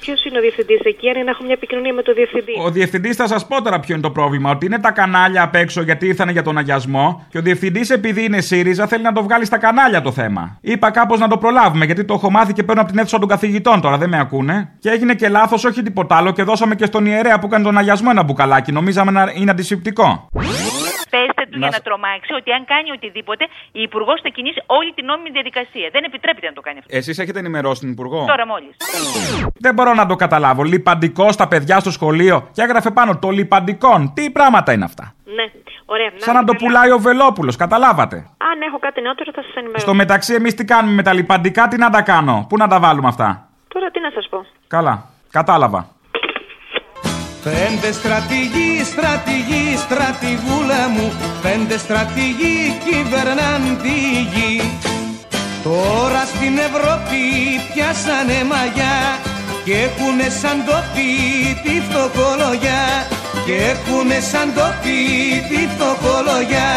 Ποιος είναι ο διευθυντής εκεί, αν είναι να έχω μια επικοινωνία με τον διευθυντή; Ο διευθυντής θα σας πω τώρα ποιο είναι το πρόβλημα. Ότι είναι τα κανάλια απ' έξω γιατί ήρθαν για τον αγιασμό. Και ο διευθυντής, επειδή είναι ΣΥΡΙΖΑ, θέλει να το βγάλει στα κανάλια το θέμα. Είπα κάπως να το προλάβουμε γιατί το έχω μάθει και παίρνω από την αίθουσα των καθηγητών τώρα, δεν με ακούνε. Και έγινε και λάθος, όχι τίποτα άλλο. Και δώσαμε και στον ιερέα που έκανε τον αγιασμό ένα μπουκαλάκι. Νομίζαμε να είναι αντισηπτικό. Πέστε τους Να για σ- να τρομάξει ότι αν κάνει οτιδήποτε, η Υπουργός θα κινήσει όλη την νόμιμη διαδικασία. Δεν επιτρέπεται να το κάνει αυτό. Εσείς έχετε ενημερώσει την Υπουργό; Τώρα μόλις. Δεν μπορώ να το καταλάβω. Λιπαντικό στα παιδιά στο σχολείο. Και έγραφε πάνω το λιπαντικόν. Τι πράγματα είναι αυτά; Ναι, ωραία. Σαν να το πουλάει ο Βελόπουλος, καταλάβατε; Αν έχω κάτι νεότερο θα σας ενημερώσω. Στο μεταξύ, εμείς τι κάνουμε με τα λιπαντικά, τι να τα κάνω; Πού να τα βάλουμε αυτά; Τώρα τι να σας πω. Καλά. Κατάλαβα. Πέντε στρατηγοί, στρατηγοί, στρατηγούλα μου. Πέντε στρατηγοί κυβερνάν τη γη. Τώρα στην Ευρώπη πιάσανε μαγιά Και έχουνε σαν τόπι τη φτωχολογιά. Και έχουνε σαν τόπι τη φτωχολογιά.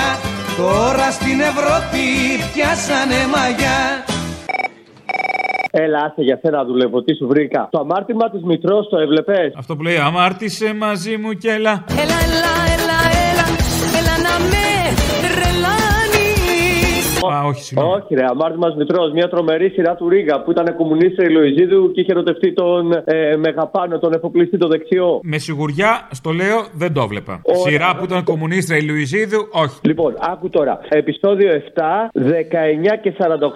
Τώρα στην Ευρώπη πιάσανε μαγιά Έλα, άσε για σένα δουλεύω. Τι σου βρήκα. Το αμάρτημα της Μητρός το έβλεπες; Αυτό που λέει Αμάρτησε μαζί μου και έλα. Έλα, έλα, έλα, έλα, Α, όχι, συγγνώμη. Όχι, ρε, αμάρτημα Μητρός. Μια τρομερή σειρά του Ρίγα που ήταν κομμουνίστρια η Λοϊζίδου και είχε ερωτευτεί τον ε, Μεγαπάνο, τον εφοπλιστή το δεξιό. Με σιγουριά, στο λέω, δεν το βλέπα. Ωραία. Σειρά που ήταν κομμουνίστρα η Λουιζίδου, όχι. Λοιπόν, άκου τώρα. Επιστόδιο 7, 19 και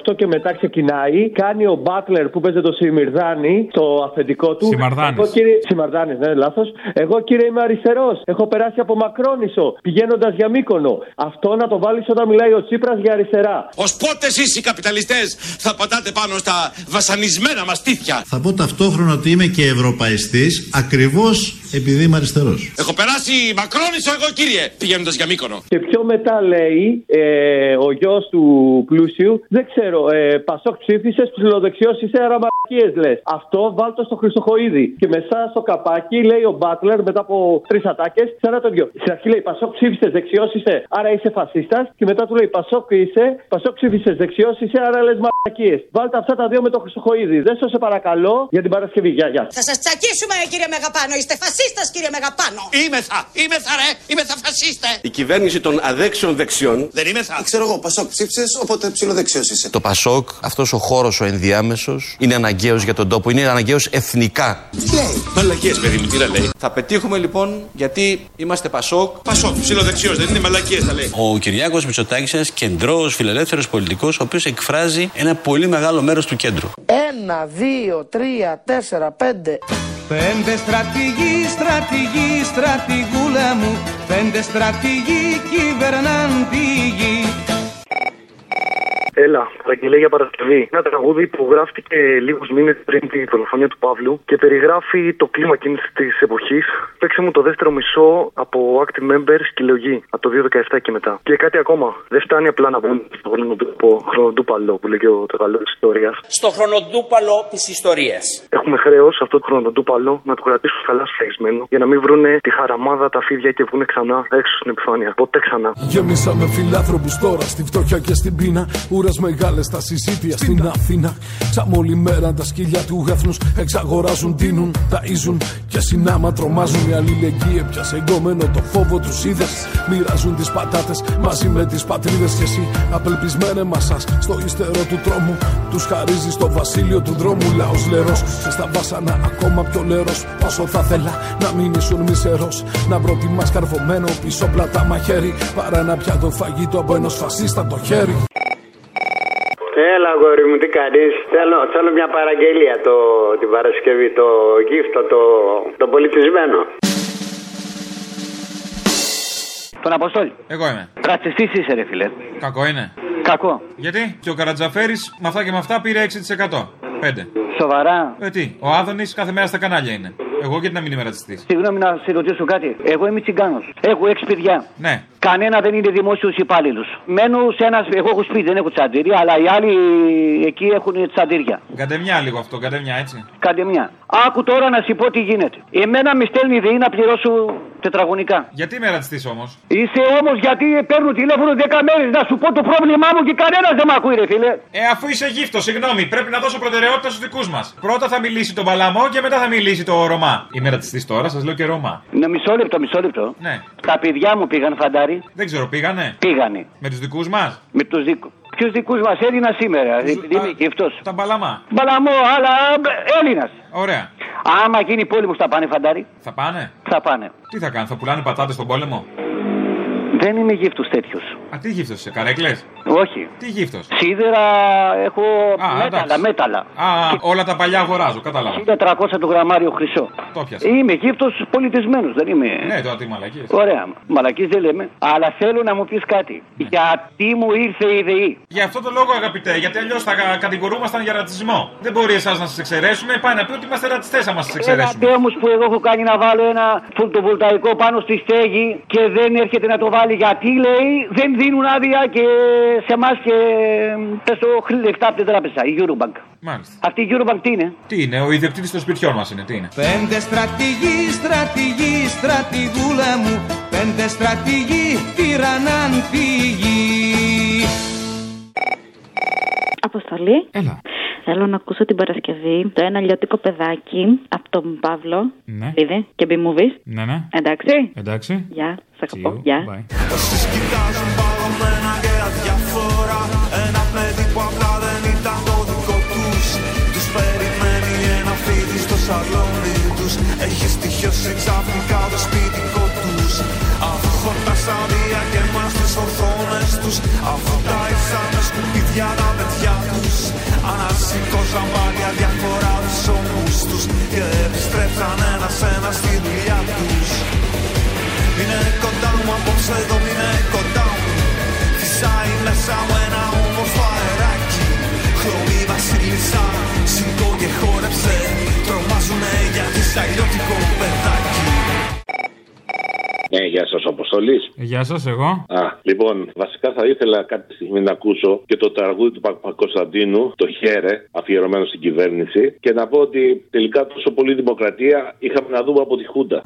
48 και μετά ξεκινάει. Κάνει ο Μπάτλερ που παίζει το Σιμυρδάνη, το αφεντικό του. Σιμαρδάνης. Εγώ, κύριε... Σιμαρδάνης, ναι, λάθος. Εγώ, κύριε, είμαι αριστερός. Έχω περάσει από Μακρόνισο πηγαίνοντας για Μύκονο. Αυτό να το βάλεις όταν μιλάει ο Τσίπρας για αριστερά. Μετά. Ω πότες εσεί οι καπιταλιστές θα πατάτε πάνω στα βασανισμένα μας τύχια. Θα πω ταυτόχρονα ότι είμαι και ευρωπαϊστής ακριβώς επειδή είμαι αριστερός. Έχω περάσει μακρόνισο εγώ κύριε πηγαίνοντας για μήκονο. Και πιο μετά λέει ε, ο γιος του πλούσιου, δεν ξέρω, ε, Πασόκ ψήφισες, ψηλοδεξιός είσαι, αραμακίε λες. Αυτό βάλτο στο Χρυσοχοίδη. Και μέσα στο καπάκι λέει ο Μπάτλερ μετά από τρεις ατάκες, ξανά το δυο. Στην αρχή λέει Πασόκ ψήφισες, δεξιός είσαι, άρα είσαι φασίστας. Και μετά του λέει Πασόκ είσαι, Πασόκ ψήφισε, δεξιός είσαι, άρα λες μαλακίες. Βάλτε αυτά τα δύο με το Χρυσοχοίδη. Δεν σε παρακαλώ για την Παρασκευή. Γεια, γεια. Θα σας τσακίσουμε, κύριε Μεγαπάνο. Είστε φασίστας, κύριε Μεγαπάνο. Είμαι θα, είμαι θα ρε, είμαι θα φασίστε. Η κυβέρνηση των αδέξεων δεξιών. Δεν είμαι θα. Ξέρω εγώ, Πασόκ ψήφισε, οπότε ψηλοδεξιός είσαι. Το Πασόκ, αυτός ο χώρος ο ενδιάμεσος, είναι αναγκαίος για τον τόπο, είναι αναγκαίος εθνικά. Τι λέει. Μαλακίες, παιδί μου, τι να λέει. Θα πετύχουμε λοιπόν γιατί είμαστε Πασόκ. Πασόκ, ψηλοδεξιός, δεν είναι μαλακίες, θα λέει. Ο Κυριάκος Μητσοτάκη, ένα κεντρός, φιλελεύθερος πολιτικός, ο οποίος εκφράζει ένα πολύ μεγάλο μέρος του κέντρου. Ένα, δύο, τρία, τέσσερα, πέντε. Πέντε στρατηγοί, στρατηγοί, στρατηγούλα μου Πέντε στρατηγοί κυβερνάν τη γη Έλα, παραγγελία για Παρασκευή. Ένα τραγούδι που γράφτηκε λίγους μήνες πριν την δολοφονία του Παύλου και περιγράφει το κλίμα εκείνης της εποχής. Παίξε μου το δεύτερο μισό από Active Members και λογή από το 2017 και μετά. Και κάτι ακόμα. Δεν φτάνει απλά να βγουν στο χρονοτούπο- χρονοτούπαλο που λέγει ο Τεγαλό της ιστορίας. στο χρονοτούπαλο της ιστορίας. Έχουμε χρέος αυτό το χρονοτούπαλο να το κρατήσουν καλά σφαγισμένο για να μην βρούνε τη χαραμάδα τα φίδια και βγουν ξανά έξω στην επιφάνεια. Ποτέ ξανά. Γεμίσαμε φιλάνθρωπους τώρα στη φτώχεια και στην πείνα. Ούρας μεγάλες στα συζήτια στην Αθήνα. Σαν όλη μέρα τα σκυλιά του γάθνους εξαγοράζουν, τίνουν, ταΐζουν και συνάμα τρομάζουν. Η αλληλεγγύη έπιασε εγκόμενο το φόβο τους είδες. Μοιράζουν τις πατάτες μαζί με τις πατρίδες και εσύ απελπισμένε μασάς στο ύστερο του τρόμου. Τους χαρίζει στο βασίλειο του δρόμου λαός λερός και στα βάσανα ακόμα πιο λερός. Όσο θα θέλα να μην ήσουν μισερός να προτιμάς καρφωμένο πίσω πλατά μαχαίρι παρά να πιάτο φαγητό από ενός φασίστα το χέρι. Έλα, αγόρι μου, τι κάνεις; Θέλω, θέλω μια παραγγελία το, την Παρασκευή, το γύφτο, το, το πολιτισμένο. Τον Αποστόλη. Εγώ είμαι. Ρατσιστή είσαι, ρε φιλέ. Κακό είναι. Κακό. Γιατί; Και ο Καρατζαφέρης με αυτά και με αυτά πήρε 6%. 5. Σοβαρά. Ε, τι, ο Άδωνης κάθε μέρα στα κανάλια είναι. Εγώ γιατί να μην είμαι ρατσιστής; Συγγνώμη να σε ρωτήσω κάτι. Εγώ είμαι τσιγκάνος. Έχω έξι παιδιά. Ναι. Κανένα δεν είναι δημόσιος υπάλληλος. Μένω σε ένα. Εγώ έχω σπίτι, δεν έχω τσαντήρια, αλλά οι άλλοι εκεί έχουν τσαντήρια. Καντεμιά λίγο αυτό, καντεμιά έτσι. Κάντε μια. Άκου τώρα να σου πω τι γίνεται. Εμένα με στέλνει η ΔΕΗ να πληρώσω τετραγωνικά. Γιατί είμαι ρατσιστή όμως; Είσαι όμως γιατί παίρνω τηλέφωνο 10 μέρες να σου πω το πρόβλημά μου και κανένας δεν με ακούει, ρε φίλε. Ε, αφού είσαι γύφτο, συγγνώμη, πρέπει να δώσω προτεραιότητα στους δικούς μας. Πρώτα θα μιλήσει το Παλαμό και μετά θα μιλήσει το Ρωμά. Είμαι ρατσιστής τώρα, σας λέω και Ρωμά. Ναι, μισό λεπτό, μισό λεπτό. Ναι. Τα παιδιά μου πήγαν φαντάρι. Δεν ξέρω, πήγανε; Πήγανε. Με τους δικούς μας; Με τους δικούς. Ποιους δικούς μας Έλληνας σήμερα, επειδή είμαι γυφτό. Τα Μπαλαμά. Μπαλαμό, αλλά Έλληνας. Ωραία. Άμα γίνει πόλεμος θα πάνε φαντάρι; Θα πάνε; Θα πάνε. Τι θα κάνουν, θα πουλάνε πατάτες στον πόλεμο; Δεν είμαι γύφτος τέτοιος. Α, τι γύφτος είσαι, καρέκλες; Όχι. Τι γύφτος; Σίδερα έχω Α, μέταλλα, εντάξει. μέταλλα. Α, όλα τα παλιά αγοράζω, κατάλαβα. 1300 το γραμμάριο χρυσό. Το πιάσα. Είμαι γύφτος πολιτισμένος, δεν είμαι. Ναι, τώρα τι μαλακίε. Ωραία. Μαλακής δεν λέμε. Αλλά θέλω να μου πεις κάτι. Ναι. Γιατί μου ήρθε η ΔΕΗ. Γι' αυτό το λόγο, αγαπητέ, γιατί αλλιώς θα κα- κατηγορούμασταν για ρατσισμό. Δεν μπορεί εσάς να σας εξαιρέσουμε, πάει να πει ότι είμαστε ρατσιστές άμα σας Ένα εξαιρέσουμε. τέμο που εγώ έχω κάνει να βάλω ένα φωτοβολταϊκό πάνω στη στέγη και δεν έρχεται να το βάλει γιατί λέει δεν δίνουν άδεια και σε εμάς και πες το χρ- λεφτά από την τράπεζα, η Eurobank. Μάλιστα. Αυτή η Eurobank τι είναι; Τι είναι, ο ιδιοκτήτης των σπιτιών μας είναι, τι είναι; Πέντε στρατηγοί, στρατηγοί, στρατηγούλα μου Πέντε στρατηγοί τυραννάν τη γη Αποστολή. Έλα. Θέλω να ακούσω την Παρασκευή το ένα λιώτικο παιδάκι από τον Παύλο. Ναι. Είδε και μπει movies. Ναι, ναι. Εντάξει. Εντάξει. Γεια, σ' αγαπώ. See you. Γεια. Επιστρέψαν ένα-ένα στη δουλειά τους. Είναι κοντά μου απόψε εδώ είναι κοντά μου. Φυσάει μέσα μου ένα γεια σας, Αποστολής. Γεια σας, εγώ. Α, λοιπόν, βασικά θα ήθελα κάποια στιγμή να ακούσω και το τραγούδι του Παπα-Κωνσταντίνου, το Χέρε, αφιερωμένο στην κυβέρνηση, και να πω ότι τελικά τόσο πολύ δημοκρατία είχαμε να δούμε από τη Χούντα.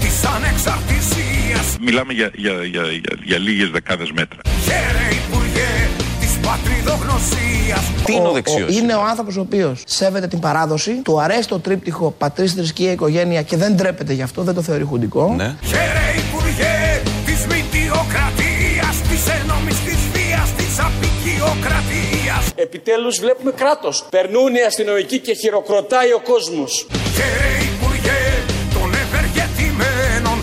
της ανεξαρτησίας Μιλάμε για, για, για, για, για λίγες δεκάδες μέτρα. Χαίρε Υπουργέ της πατριδογνωσίας Τι είναι ο δεξιός; Είναι ο άνθρωπος ο οποίος σέβεται την παράδοση, του αρέσει το τρίπτυχο πατρί, θρησκεία, οικογένεια και δεν τρέπεται γι' αυτό, δεν το θεωρεί χουντικό. Ναι. Χαίρε Υπουργέ της μητιοκρατίας Της ένομης της βίας Της απεικιοκρατίας Επιτέλους βλέπουμε κράτος. Περνούν οι αστυνομικοί και χειροκροτάει ο κόσμος. Χαίρε Υπουργέ των ευεργετημένων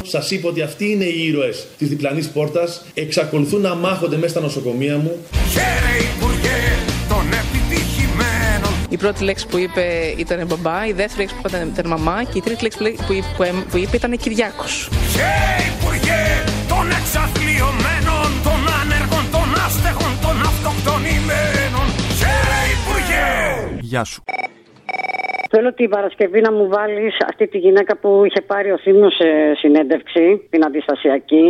Σας είπα ότι αυτοί είναι οι ήρωες της διπλανής πόρτας. Εξακολουθούν να μάχονται μέσα στα νοσοκομεία μου. Χαίρε Υπουργέ των επιτυχημένων Η πρώτη λέξη που είπε ήταν μπαμπά, η δεύτερη λέξη που είπε ήταν μαμά και η τρίτη λέξη που λέ- που είπε, που έμ- που είπε ήταν Κυριάκος. Χαίρε Υπουργέ των εξαθλειωμένων Των άνεργων, των άστεγων, των αυτοκτονημένων Χαίρε Υπουργέ Γεια σου. Θέλω την Παρασκευή να μου βάλεις αυτή τη γυναίκα που είχε πάρει ο Θήμιο σε συνέντευξη, την αντιστασιακή.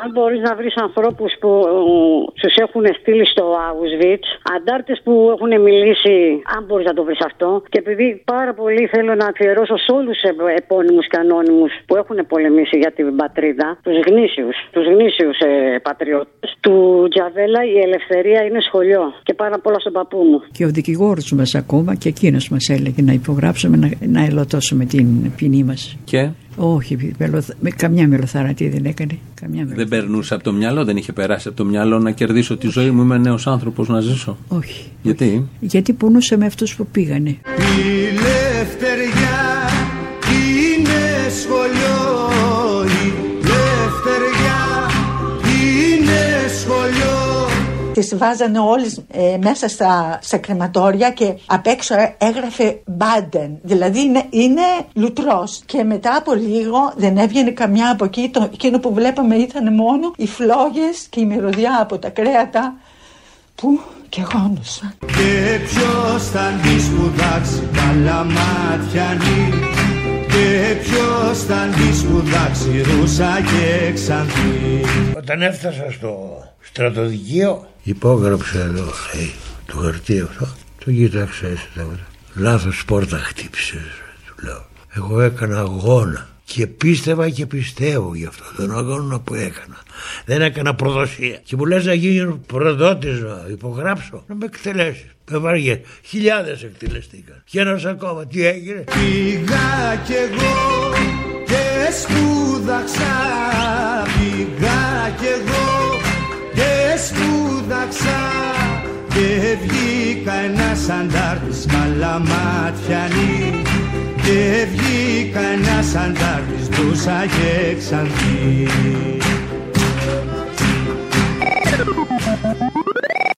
Αν μπορείς να βρεις ανθρώπους που τους έχουν στείλει στο Auschwitz, αντάρτες που έχουν μιλήσει, αν μπορείς να το βρεις αυτό. Και επειδή πάρα πολύ θέλω να αφιερώσω σε όλους του επώνυμους και ανώνυμους που έχουν πολεμήσει για την πατρίδα, τους γνήσιους, τους γνήσιους ε, πατριώτες, του Τζαβέλα η ελευθερία είναι σχολείο. Και πάρα πολλά στον παππού μου. Και ο δικηγόρος μας ακόμα και εκείνος μας έλεγε να υπογράψουμε να, να ελωτώσουμε την ποινή μας. Και; Όχι, μελοθ- με, καμιά μελοθαρατή δεν έκανε. Καμιά μελο... δεν περνούσε από το μυαλό, δεν είχε περάσει από το μυαλό να κερδίσω τη ζωή μου. Είμαι νέος άνθρωπος να ζήσω. Όχι. Γιατί; Γιατί πονούσε με αυτούς που πήγανε. Η ελευθεριά είναι σχολείο Τις βάζανε όλες ε, μέσα στα, στα κρεματόρια και απ' έξω έγραφε Μπάντεν. Δηλαδή είναι, είναι λουτρός. Και μετά από λίγο δεν έβγαινε καμιά από εκεί. Το, εκείνο που βλέπαμε ήταν μόνο οι φλόγες και η μυρωδιά από τα κρέατα που και γόνουσαν. Και ποιος θα τη σπουδάξει καλά μάτιανή Και ποιος θα τη σπουδάξει ρούσα και ξανθή Όταν έφτασα στο στρατοδικείο Υπόγραψε εδώ, λέει, το χαρτί αυτό. Το κοίταξε έτσι τίποτα. Λάθος πόρτα χτύπησες, του λέω. Εγώ έκανα αγώνα. Και πίστευα και πιστεύω γι' αυτό τον αγώνα που έκανα. Δεν έκανα προδοσία. Και μου λες να γίνει προδότης να υπογράψω. Να με εκτελέσεις. Με βαριέ. Χιλιάδες εκτελεστήκαν. Και ένας ακόμα. Τι έγινε; Πήγα κι εγώ και σπούδαξα Πήγα κι εγώ και σπούδαξα Και βγήκα ένας αντάρτης καλαμάτιανή Και βγήκα ένας αντάρτης ντούσα και ξανθή